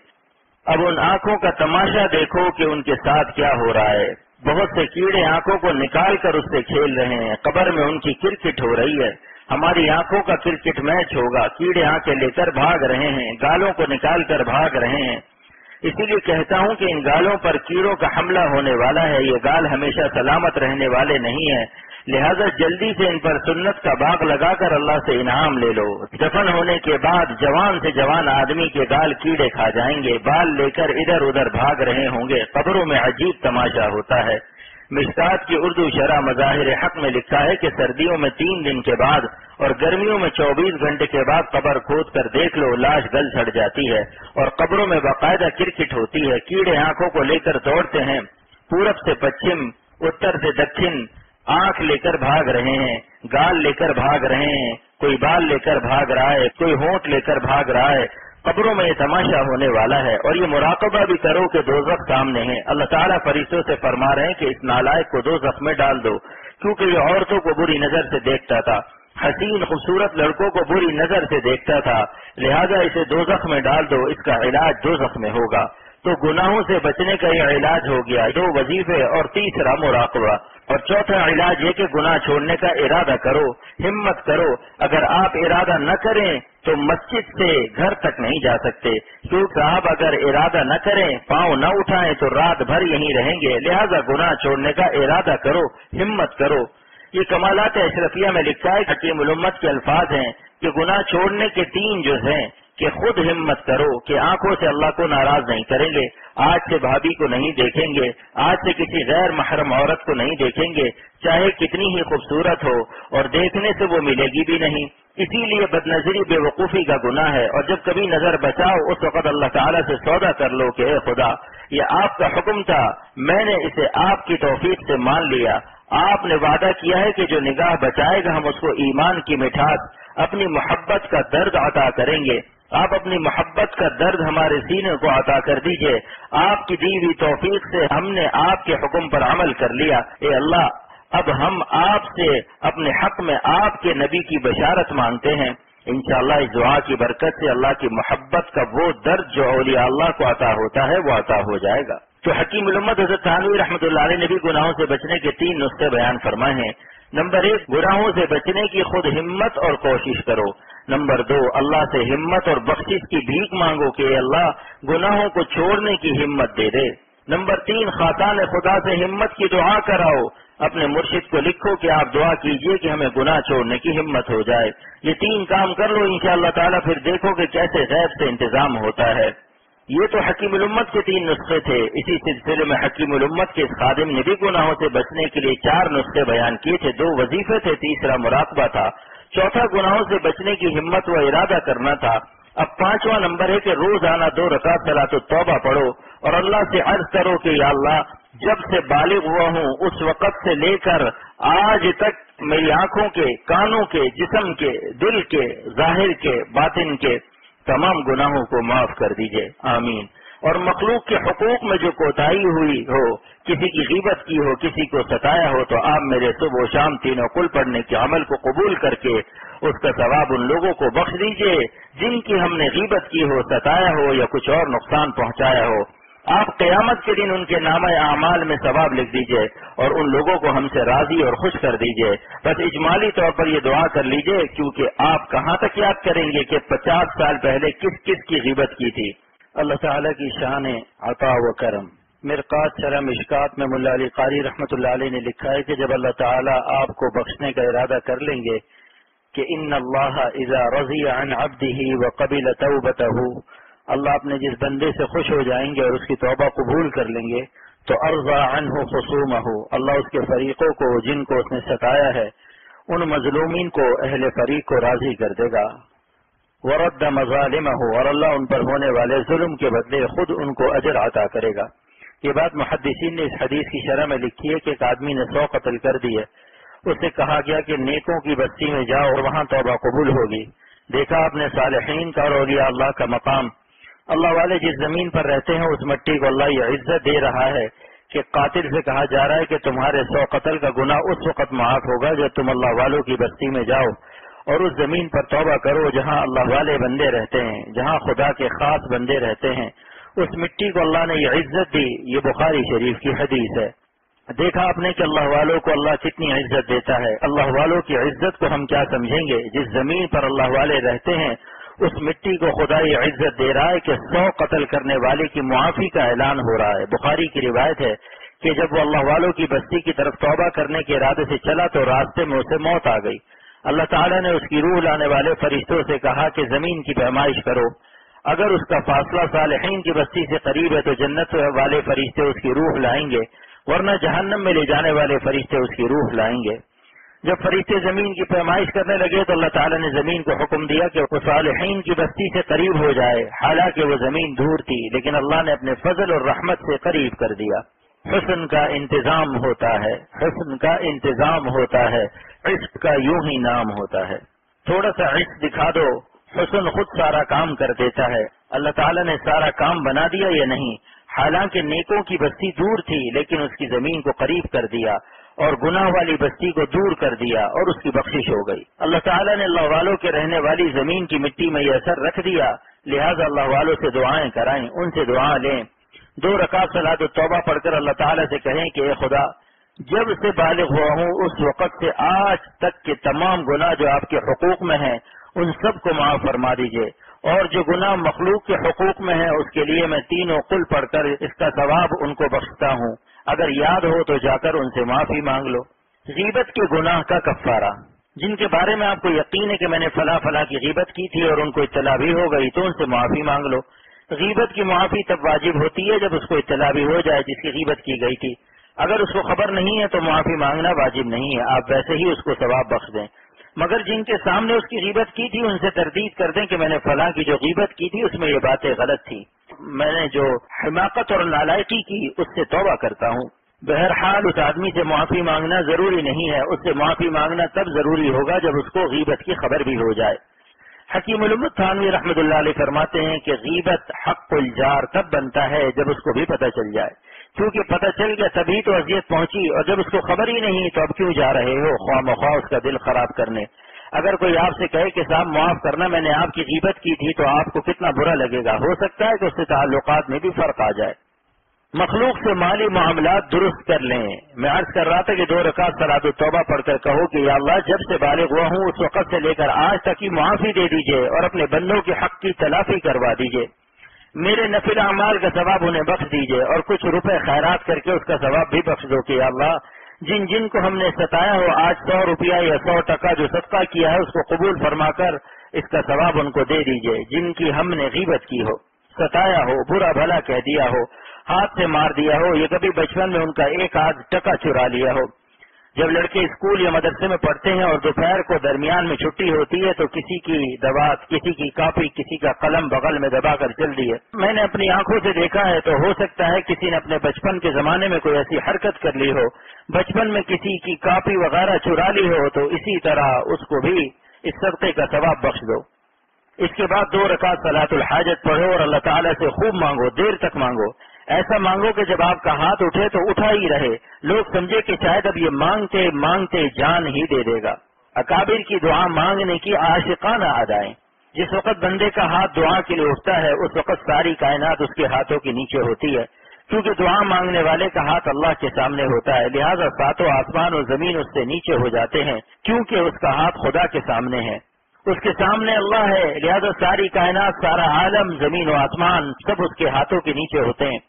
اب ان آنکھوں کا تماشا دیکھو کہ ان کے ساتھ کیا ہو رہا ہے۔ بہت سے کیڑے آنکھوں کو نکال کر اس سے کھیل رہے ہیں۔ قبر میں ان کی کرکٹ ہو رہی ہے۔ ہماری آنکھوں کا کرکٹ میچ ہوگا۔ کیڑے آنکھیں لے کر بھاگ رہے ہیں۔ گالوں کو نکال کر بھاگ رہے ہیں۔ اسی لیے کہتا ہوں کہ ان گالوں پر کیڑوں کا حملہ ہونے والا ہے، یہ گال ہمیشہ سلامت رہنے والے نہیں ہیں۔ لہذا جلدی سے ان پر سنت کا باغ لگا کر اللہ سے انعام لے لو۔ دفن ہونے کے بعد جوان سے جوان آدمی کے گال کیڑے کھا جائیں گے، بال لے کر ادھر ادھر بھاگ رہے ہوں گے۔ قبروں میں عجیب تماشا ہوتا ہے۔ مشکات کی اردو شرح مظاہر حق میں لکھا ہے کہ سردیوں میں تین دن کے بعد اور گرمیوں میں چوبیس گھنٹے کے بعد قبر کھود کر دیکھ لو، لاش گل چڑھ جاتی ہے اور قبروں میں باقاعدہ کرکٹ ہوتی ہے۔ کیڑے آنکھوں کو لے کر دوڑتے ہیں۔ پورب سے پچھم، اتر سے دکن آنکھ لے کر بھاگ رہے ہیں۔ گال لے کر بھاگ رہے ہیں۔ کوئی بال لے کر بھاگ رہا ہے، کوئی ہونٹ لے کر بھاگ رہا ہے۔ قبروں میں یہ تماشا ہونے والا ہے اور یہ مراقبہ بھی کرو کہ دو زخ سامنے ہیں۔ اللہ تعالیٰ فرشتوں سے فرما رہے ہیں کہ اس نالائق کو دو زخ میں ڈال دو، کیونکہ یہ عورتوں کو بری نظر سے دیکھتا تھا۔ حسین خوبصورت لڑکوں کو بری نظر سے دیکھتا تھا، لہذا اسے دو زخ میں ڈال دو، اس کا علاج دو زخ میں ہوگا۔ تو گناہوں سے بچنے کا یہ علاج ہو گیا۔ دو وظیفے اور تیسرا مراقبہ۔ اور چوتھا علاج یہ کہ گناہ چھوڑنے کا ارادہ کرو، ہمت کرو۔ اگر آپ ارادہ نہ کریں تو مسجد سے گھر تک نہیں جا سکتے۔ کیونکہ صاحب اگر ارادہ نہ کریں، پاؤں نہ اٹھائیں تو رات بھر یہیں رہیں گے۔ لہذا گناہ چھوڑنے کا ارادہ کرو، ہمت کرو۔ یہ کمالات اشرفیہ میں لکھا ہے، حکیم علومت کے الفاظ ہیں کہ گناہ چھوڑنے کے تین جو ہیں کہ خود ہمت کرو کہ آنکھوں سے اللہ کو ناراض نہیں کریں گے، آج سے بھابھی کو نہیں دیکھیں گے، آج سے کسی غیر محرم عورت کو نہیں دیکھیں گے، چاہے کتنی ہی خوبصورت ہو اور دیکھنے سے وہ ملے گی بھی نہیں۔ اسی لیے بد نظری بے وقوفی کا گناہ ہے اور جب کبھی نظر بچاؤ، اس وقت اللہ تعالیٰ سے سودا کر لو کہ اے خدا، یہ آپ کا حکم تھا، میں نے اسے آپ کی توفیق سے مان لیا۔ آپ نے وعدہ کیا ہے کہ جو نگاہ بچائے گا، ہم اس کو ایمان کی مٹھاس، اپنی محبت کا درد عطا کریں گے۔ آپ اپنی محبت کا درد ہمارے سینے کو عطا کر دیجیے۔ آپ کی دی ہوئی توفیق سے ہم نے آپ کے حکم پر عمل کر لیا۔ اے اللہ، اب ہم آپ سے اپنے حق میں آپ کے نبی کی بشارت مانتے ہیں۔ انشاءاللہ اس دعا کی برکت سے اللہ کی محبت کا وہ درد جو اولیاء اللہ کو عطا ہوتا ہے، وہ عطا ہو جائے گا۔ تو حکیم علمت حضرت تھانوی رحمۃ اللہ علیہ نے بھی گناہوں سے بچنے کے تین نسخے بیان فرمائے ہیں۔ نمبر ایک، گناہوں سے بچنے کی خود ہمت اور کوشش کرو۔ نمبر دو، اللہ سے ہمت اور بخشش کی بھیک مانگو کہ اللہ، گناہوں کو چھوڑنے کی ہمت دے دے۔ نمبر تین خاتان خدا سے ہمت کی دعا کراؤ۔ اپنے مرشد کو لکھو کہ آپ دعا کیجیے کہ ہمیں گناہ چھوڑنے کی ہمت ہو جائے۔ یہ تین کام کر لو، انشاءاللہ اللہ تعالیٰ پھر دیکھو کہ کیسے غیب سے انتظام ہوتا ہے۔ یہ تو حکیم الامت کے تین نسخے تھے۔ اسی سلسلے میں حکیم الامت کے خادم نے بھی گناہوں سے بچنے کے لیے چار نسخے بیان کیے تھے۔ دو وظیفے تھے، تیسرا مراقبہ تھا۔ چوتھا گناہوں سے بچنے کی ہمت و ارادہ کرنا تھا۔ اب پانچواں نمبر ہے کہ روز آنا دو رکعت چلا تو توبہ پڑھو اور اللہ سے عرض کرو کہ یا اللہ، جب سے بالغ ہوا ہوں، اس وقت سے لے کر آج تک میری آنکھوں کے، کانوں کے، جسم کے، دل کے، ظاہر کے، باطن کے تمام گناہوں کو معاف کر دیجیے آمین۔ اور مخلوق کے حقوق میں جو کوتاہی ہوئی ہو، کسی کی غیبت کی ہو، کسی کو ستایا ہو، تو آپ میرے صبح و شام تینوں کل پڑھنے کے عمل کو قبول کر کے اس کا ثواب ان لوگوں کو بخش دیجیے جن کی ہم نے غیبت کی ہو، ستایا ہو یا کچھ اور نقصان پہنچایا ہو۔ آپ قیامت کے دن ان کے نام اعمال میں ثواب لکھ دیجیے اور ان لوگوں کو ہم سے راضی اور خوش کر دیجیے۔ بس اجمالی طور پر یہ دعا کر لیجیے، کیونکہ آپ کہاں تک یاد کریں گے کہ پچاس سال پہلے کس کس کی غیبت کی تھی؟ اللہ تعالیٰ کی شان عطا و کرم۔ مرقات شرم اشکات میں ملا علی قاری رحمۃ اللہ علیہ نے لکھا ہے کہ جب اللہ تعالیٰ آپ کو بخشنے کا ارادہ کر لیں گے کہ ان اللہ اذا رضی عن عبده وقبل توبته اللہ اپنے جس بندے سے خوش ہو جائیں گے اور اس کی توبہ قبول کر لیں گے، تو ارضا عنہ خصوم اللہ اس کے فریقوں کو، جن کو اس نے ستایا ہے، ان مظلومین کو اہل فریق کو راضی کر دے گا۔ ورد مظالم ہو اور اللہ ان پر ہونے والے ظلم کے بدلے خود ان کو اجر عطا کرے گا۔ یہ بات محدثین نے اس حدیث کی شرح میں لکھی ہے کہ ایک آدمی نے سو قتل کر دیے اس سے کہا گیا کہ نیکوں کی بستی میں جاؤ اور وہاں توبہ قبول ہوگی۔ دیکھا اپنے صالحین کا اور اولیاء اللہ کا مقام۔ اللہ والے جس زمین پر رہتے ہیں، اس مٹی کو اللہ یہ عزت دے رہا ہے کہ قاتل سے کہا جا رہا ہے کہ تمہارے سو قتل کا گناہ اس وقت معاف ہوگا جب تم اللہ والوں کی بستی میں جاؤ۔ اور اس زمین پر توبہ کرو جہاں اللہ والے بندے رہتے ہیں، جہاں خدا کے خاص بندے رہتے ہیں۔ اس مٹی کو اللہ نے یہ عزت دی، یہ بخاری شریف کی حدیث ہے۔ دیکھا آپ نے کہ اللہ والوں کو اللہ کتنی عزت دیتا ہے۔ اللہ والوں کی عزت کو ہم کیا سمجھیں گے؟ جس زمین پر اللہ والے رہتے ہیں، اس مٹی کو خدائی عزت دے رہا ہے کہ سو قتل کرنے والے کی معافی کا اعلان ہو رہا ہے۔ بخاری کی روایت ہے کہ جب وہ اللہ والوں کی بستی کی طرف توبہ کرنے کے ارادے سے چلا تو راستے میں اسے موت آ گئی۔ اللہ تعالیٰ نے اس کی روح لانے والے فرشتوں سے کہا کہ زمین کی پیمائش کرو۔ اگر اس کا فاصلہ صالحین کی بستی سے قریب ہے تو جنت والے فرشتے اس کی روح لائیں گے، ورنہ جہنم میں لے جانے والے فرشتے اس کی روح لائیں گے۔ جب فرشتے زمین کی پیمائش کرنے لگے تو اللہ تعالیٰ نے زمین کو حکم دیا کہ وہ صالحین کی بستی سے قریب ہو جائے، حالانکہ وہ زمین دور تھی، لیکن اللہ نے اپنے فضل اور رحمت سے قریب کر دیا۔ حسن کا انتظام ہوتا ہے، حسن کا انتظام ہوتا ہے۔ عشق کا یوں ہی نام ہوتا ہے۔ تھوڑا سا عشق دکھا دو، حسن خود سارا کام کر دیتا ہے۔ اللہ تعالیٰ نے سارا کام بنا دیا یا نہیں؟ حالانکہ نیکوں کی بستی دور تھی، لیکن اس کی زمین کو قریب کر دیا اور گناہ والی بستی کو دور کر دیا اور اس کی بخشش ہو گئی۔ اللہ تعالیٰ نے اللہ والوں کے رہنے والی زمین کی مٹی میں یہ اثر رکھ دیا۔ لہذا اللہ والوں سے دعائیں کرائیں، ان سے دعا لیں۔ دو رکعت سلاد و توبہ پڑھ کر اللہ تعالیٰ سے کہیں کہ اے خدا جب سے بالغ ہوا ہوں، اس وقت سے آج تک کے تمام گناہ جو آپ کے حقوق میں ہیں، ان سب کو معاف فرما دیجیے اور جو گناہ مخلوق کے حقوق میں ہے اس کے لیے میں تینوں کل پڑھ کر اس کا ثواب ان کو بخشتا ہوں۔ اگر یاد ہو تو جا کر ان سے معافی مانگ لو۔ غیبت کے گناہ کا کفارہ۔ جن کے بارے میں آپ کو یقین ہے کہ میں نے فلاں فلاں کی غیبت کی تھی اور ان کو اطلاع بھی ہو گئی، تو ان سے معافی مانگ لو۔ غیبت کی معافی تب واجب ہوتی ہے جب اس کو اطلاع بھی ہو جائے جس کی غیبت کی گئی تھی۔ اگر اس کو خبر نہیں ہے تو معافی مانگنا واجب نہیں ہے، آپ ویسے ہی اس کو ثواب بخش دیں۔ مگر جن کے سامنے اس کی غیبت کی تھی، ان سے تردید کر دیں کہ میں نے فلاں کی جو غیبت کی تھی، اس میں یہ باتیں غلط تھی میں نے جو حماقت اور نالائکی کی، اس سے توبہ کرتا ہوں۔ بہرحال اس آدمی سے معافی مانگنا ضروری نہیں ہے۔ اس سے معافی مانگنا تب ضروری ہوگا جب اس کو غیبت کی خبر بھی ہو جائے۔ حکیم علمت تھانوی رحمۃ اللہ علیہ فرماتے ہیں کہ غیبت حق الجار تب بنتا ہے جب اس کو بھی پتہ چل جائے۔ کیونکہ پتہ چل گیا تبھی تو اذیت پہنچی اور جب اس کو خبر ہی نہیں تو اب کیوں جا رہے ہو؟ خواہ مخواہ اس کا دل خراب کرنے۔ اگر کوئی آپ سے کہے کہ صاحب معاف کرنا میں نے آپ کی غیبت کی تھی تو آپ کو کتنا برا لگے گا۔ ہو سکتا ہے کہ اس سے تعلقات میں بھی فرق آ جائے۔ مخلوق سے مالی معاملات درست کر لیں۔ میں عرض کر رہا تھا کہ دو رکعت سلاد التوبہ پڑھ کر کہو کہ یا اللہ جب سے بالغ ہوا ہوں اس وقت سے لے کر آج تک کی معافی دے دیجیے اور اپنے بندوں کے حق کی تلافی کروا دیجیے۔ میرے نفل اعمال کا ثواب انہیں بخش دیجیے اور کچھ روپے خیرات کر کے اس کا ثواب بھی بخش دو کہ اللہ، جن جن کو ہم نے ستایا ہو، آج سو روپیہ یا سو ٹکا جو صدقہ کیا ہے، اس کو قبول فرما کر اس کا ثواب ان کو دے دیجیے، جن کی ہم نے غیبت کی ہو، ستایا ہو، برا بھلا کہہ دیا ہو، ہاتھ سے مار دیا ہو، یہ کبھی بچپن میں ان کا ایک ہاتھ ٹکا چرا لیا ہو۔ جب لڑکے اسکول یا مدرسے میں پڑھتے ہیں اور دوپہر کو درمیان میں چھٹی ہوتی ہے تو کسی کی دوا، کسی کی کاپی، کسی کا قلم بغل میں دبا کر چل دی ہے میں نے اپنی آنکھوں سے دیکھا ہے تو ہو سکتا ہے کسی نے اپنے بچپن کے زمانے میں کوئی ایسی حرکت کر لی ہو۔ بچپن میں کسی کی کاپی وغیرہ چرا لی ہو تو اسی طرح اس کو بھی اس صدقے کا ثواب بخش دو۔ اس کے بعد دو رکعت سلاط الحاجت پڑھو اور اللہ تعالیٰ سے خوب مانگو، دیر تک مانگو۔ ایسا مانگو کہ جب آپ کا ہاتھ اٹھے تو اٹھا ہی رہے۔ لوگ سمجھے کہ شاید اب یہ مانگتے مانگتے جان ہی دے دے گا۔ اکابر کی دعا مانگنے کی عاشقانہ ادائیں۔ جس وقت بندے کا ہاتھ دعا کے لیے اٹھتا ہے، اس وقت ساری کائنات اس کے ہاتھوں کے نیچے ہوتی ہے۔ کیونکہ دعا مانگنے والے کا ہاتھ اللہ کے سامنے ہوتا ہے، لہذا ساتوں آسمان اور زمین اس سے نیچے ہو جاتے ہیں، کیونکہ اس کا ہاتھ خدا کے سامنے ہے۔ اس کے سامنے اللہ ہے، لہذا ساری کائنات، سارا عالم، زمین و آسمان سب اس کے ہاتھوں کے نیچے ہوتے ہیں۔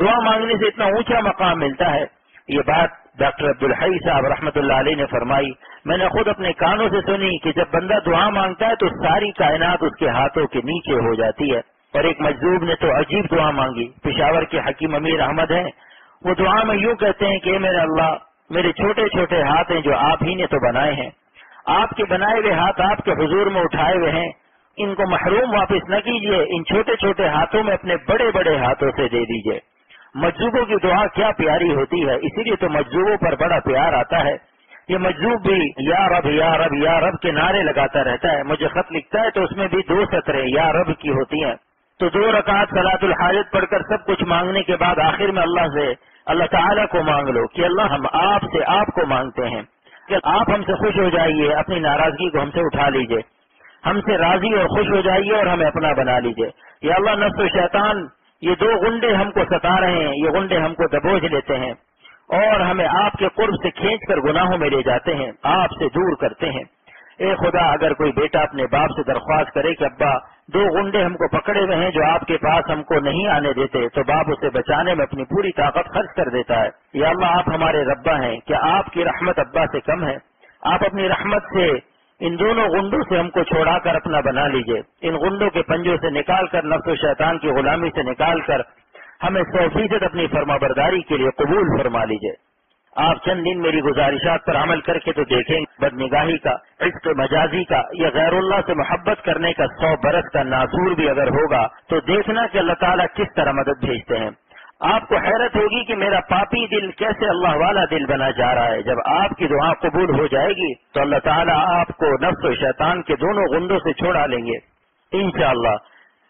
دعا مانگنے سے اتنا اونچا مقام ملتا ہے۔ یہ بات ڈاکٹر عبدالحی صاحب رحمۃ اللہ علیہ نے فرمائی۔ میں نے خود اپنے کانوں سے سنی کہ جب بندہ دعا مانگتا ہے تو ساری کائنات اس کے ہاتھوں کے نیچے ہو جاتی ہے۔ اور ایک مجذوب نے تو عجیب دعا مانگی۔ پشاور کے حکیم امیر احمد ہیں۔ وہ دعا میں یوں کہتے ہیں کہ میرے اللہ، میرے چھوٹے چھوٹے ہاتھ ہیں جو آپ ہی نے تو بنائے ہیں۔ آپ کے بنائے ہوئے ہاتھ آپ کے حضور میں اٹھائے ہوئے ہیں۔ ان کو محروم واپس نہ کیجیے ان چھوٹے چھوٹے ہاتھوں میں اپنے بڑے بڑے ہاتھوں سے دے دیجیے مجذوبوں کی دعا کیا پیاری ہوتی ہے؟ اسی لیے تو مجذوبوں پر بڑا پیار آتا ہے۔ یہ مجذوب بھی یا رب یا رب یا رب کے نعرے لگاتا رہتا ہے۔ مجھے خط لکھتا ہے تو اس میں بھی دو سطریں یا رب کی ہوتی ہیں۔ تو دو رکعت سلاط الحاجت پڑھ کر سب کچھ مانگنے کے بعد آخر میں اللہ سے، اللہ تعالیٰ کو مانگ لو کہ اللہ ہم آپ سے آپ کو مانگتے ہیں۔ کہ آپ ہم سے خوش ہو جائیے، اپنی ناراضگی کو ہم سے اٹھا لیجیے۔ ہم سے راضی اور خوش ہو جائیے اور ہمیں اپنا بنا لیجیے۔ یا اللہ، نفس و شیطان یہ دو گنڈے ہم کو ستا رہے ہیں، یہ گنڈے ہم کو دبوج لیتے ہیں۔ اور ہمیں آپ کے قرب سے کھینچ کر گناہوں میں لے جاتے ہیں، آپ سے دور کرتے ہیں۔ اے خدا، اگر کوئی بیٹا اپنے باپ سے درخواست کرے کہ ابا، دو گنڈے ہم کو پکڑے ہوئے ہیں جو آپ کے پاس ہم کو نہیں آنے دیتے، تو باپ اسے بچانے میں اپنی پوری طاقت خرچ کر دیتا ہے۔ یا اللہ، آپ ہمارے ربا ہیں۔ کیا آپ کی رحمت ابا سے کم ہے؟ آپ اپنی رحمت سے ان دونوں گنڈوں سے ہم کو چھوڑا کر اپنا بنا لیجیے۔ ان گنڈوں کے پنجوں سے نکال کر نفس و شیطان کی غلامی سے نکال کر ہمیں سو فیصد اپنی فرما برداری کے لیے قبول فرما لیجیے۔ آپ چند دن میری گزارشات پر عمل کر کے تو دیکھیں بد نگاہی کا، عشق مجازی کا یا غیر اللہ سے محبت کرنے کا سو برس کا ناصور بھی اگر ہوگا تو دیکھنا کہ اللہ تعالیٰ کس طرح مدد بھیجتے ہیں۔ آپ کو حیرت ہوگی کہ میرا پاپی دل کیسے اللہ والا دل بنا جا رہا ہے۔ جب آپ کی دعا قبول ہو جائے گی تو اللہ تعالیٰ آپ کو نفس و شیطان کے دونوں گندوں سے چھوڑا لیں گے۔ انشاءاللہ۔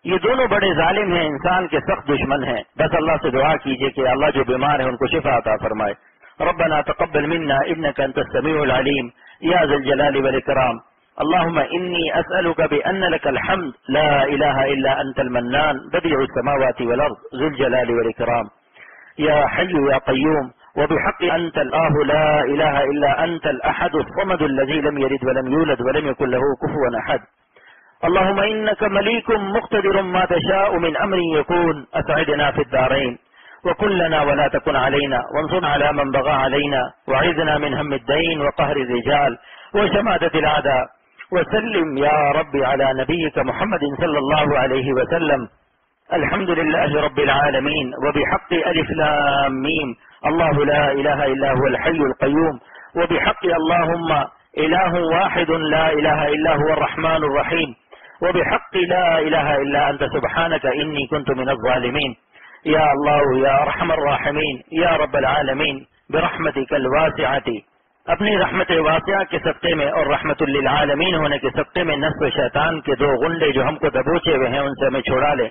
یہ دونوں بڑے ظالم ہیں، انسان کے سخت دشمن ہیں۔ بس اللہ سے دعا کیجیے کہ اللہ جو بیمار ہیں ان کو شفا عطا فرمائے۔ ربنا تقبل منا انك انت السميع العليم يا ذا الجلال والاكرام اللهم إني أسألك بأن لك الحمد، لا إله إلا أنت المنان، بديع السماوات والأرض، ذو الجلال والإكرام. يا حي يا قيوم، وبحق أنت الآه، لا إله إلا أنت الأحد الصمد الذي لم يلد ولم يولد ولم يكن له كفوا أحد. اللهم إنك مليك مقتدر ما تشاء من أمر يكون، أسعدنا في الدارين. وكلنا ولا تكن علينا، وانصرنا على من بغى علينا. وعذنا من هم الدين وقهر الرجال. وشماتة العداء وسلم يا رب على نبيك محمد صلى الله عليه وسلم. الحمد لله رب العالمين، وبحق ألف لام ميم. الله لا إله إلا هو الحي القيوم. وبحق اللهم إله واحد لا إله إلا هو الرحمن الرحيم. وبحق لا إله إلا أنت، سبحانك إني كنت من الظالمين. يا الله يا أرحم الراحمين. يا رب العالمين. برحمتك الواسعة. اپنی رحمت واقعہ کے سبقے میں اور رحمت للعالمین ہونے کے سبقے میں نصف شیطان کے دو گنڈے جو ہم کو دبوچے ہوئے ہیں، ان سے ہمیں چھوڑا لے۔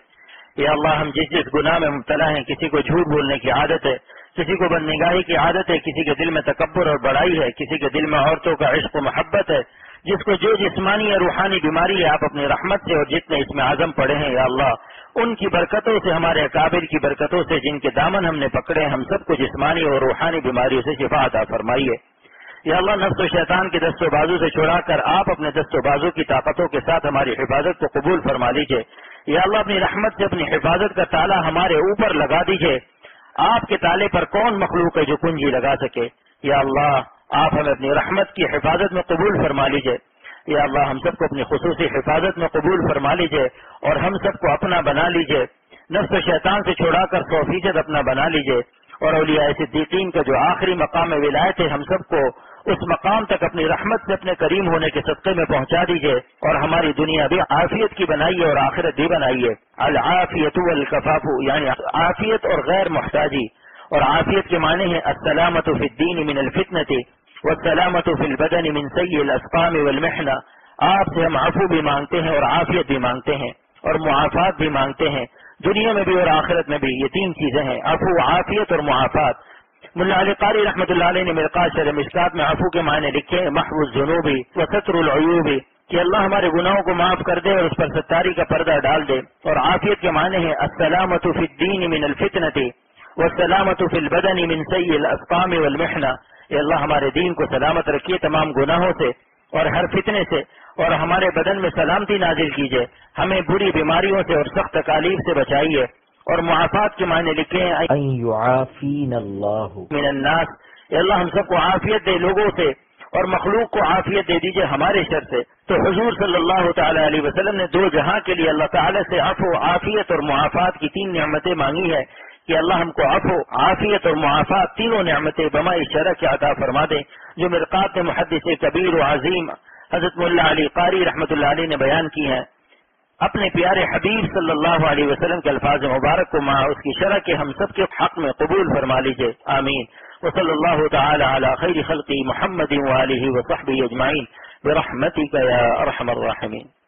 یا اللہ، ہم جس جس گناہ میں مبتلا ہیں، کسی کو جھوٹ بولنے کی عادت ہے، کسی کو بد نگاہی کی عادت ہے، کسی کے دل میں تکبر اور بڑائی ہے، کسی کے دل میں عورتوں کا عشق و محبت ہے، جس کو جو جسمانی یا روحانی بیماری ہے، آپ اپنی رحمت سے اور جتنے اس میں عزم پڑے ہیں، یا اللہ، ان کی برکتوں سے، ہمارے اکابر کی برکتوں سے، جن کے دامن ہم نے پکڑے ہم سب کو جسمانی اور روحانی بیماریوں سے شفا عطا فرمائیے۔ یا اللہ نفس و شیطان کے دست و بازو سے چھڑا کر آپ اپنے دست و بازو کی طاقتوں کے ساتھ ہماری حفاظت کو قبول فرما لیجیے یا اللہ اپنی رحمت سے اپنی حفاظت کا تالا ہمارے اوپر لگا دیجیے آپ کے تالے پر کون مخلوق ہے جو کنجی لگا سکے؟ یا اللہ، آپ ہمیں اپنی رحمت کی حفاظت میں قبول فرما لیجیے یا اللہ، ہم سب کو اپنی خصوصی حفاظت میں قبول فرما لیجیے اور ہم سب کو اپنا بنا لیجیے نفس و شیطان سے چھوڑا کر سو فیصد اپنا بنا لیجیے اور اولیاء صدیقین کا جو آخری مقام ولایت ہے، ہم سب کو اس مقام تک اپنی رحمت سے اپنے کریم ہونے کے صدقے میں پہنچا دیجیے اور ہماری دنیا بھی عافیت کی بنائیے اور آخرت بھی بنائیے العافیت الکفاف یعنی عافیت اور غیر محتاجی۔ اور عافیت کے معنی ہے السلامت فی الدین من الفتنة والسلامت فی البدن من سیء الاسقام والمحنہ۔ آپ سے ہم عفو بھی مانگتے ہیں اور عافیت بھی مانگتے ہیں اور معافات بھی مانگتے ہیں۔ دنیا میں بھی اور آخرت میں بھی یہ تین چیزیں ہیں۔ عفو، عافیت اور معافات۔ ملا علی قاری رحمۃ اللہ علیہ نے میرے شر مشکات میں عفو کے معنی لکھے، محفوظ جنوبی و سطر العیوبی، کہ اللہ ہمارے گناہوں کو معاف کر دے اور اس پر ستاری کا پردہ ڈال دے۔ اور عافیت کے معنی ہے السلامت فی الدین من الفتنتی والسلامت فی البدن من سی الاسقام والمحنہ۔ اے اللہ، ہمارے دین کو سلامت رکھیے تمام گناہوں سے اور ہر فتنے سے، اور ہمارے بدن میں سلامتی نازل کیجیے۔ ہمیں بری بیماریوں سے اور سخت تکالیف سے بچائیے۔ اور محافات کے معنی لکھے من الناس۔ اے اللہ ہم سب کو عافیت دے لوگوں سے اور مخلوق کو عافیت دے دیجیے ہمارے شر سے۔ تو حضور صلی اللہ تعالی علیہ وسلم نے دو جہاں کے لیے اللہ تعالی سے عفو عافیت اور محافات کی تین نعمتیں مانگی ہے کہ اللہ ہم کو عفو عافیت اور معافات تینوں نعمتیں بمائی شرح کے عطا فرما دیں۔ جو مرقات محدث کبیر و عظیم حضرت اللہ علی قاری رحمۃ اللہ علیہ نے بیان کی ہیں۔ اپنے پیارے حبیب صلی اللہ علیہ وسلم کے الفاظ مبارک کو ماں، اس کی شرح کے ہم سب کے حق میں قبول فرما لیجیے آمین۔ و صلی اللہ تعالی علی خیر خلقی محمد و صحبی اجمعین۔ برحمتی کا یا ارحم الراحمین۔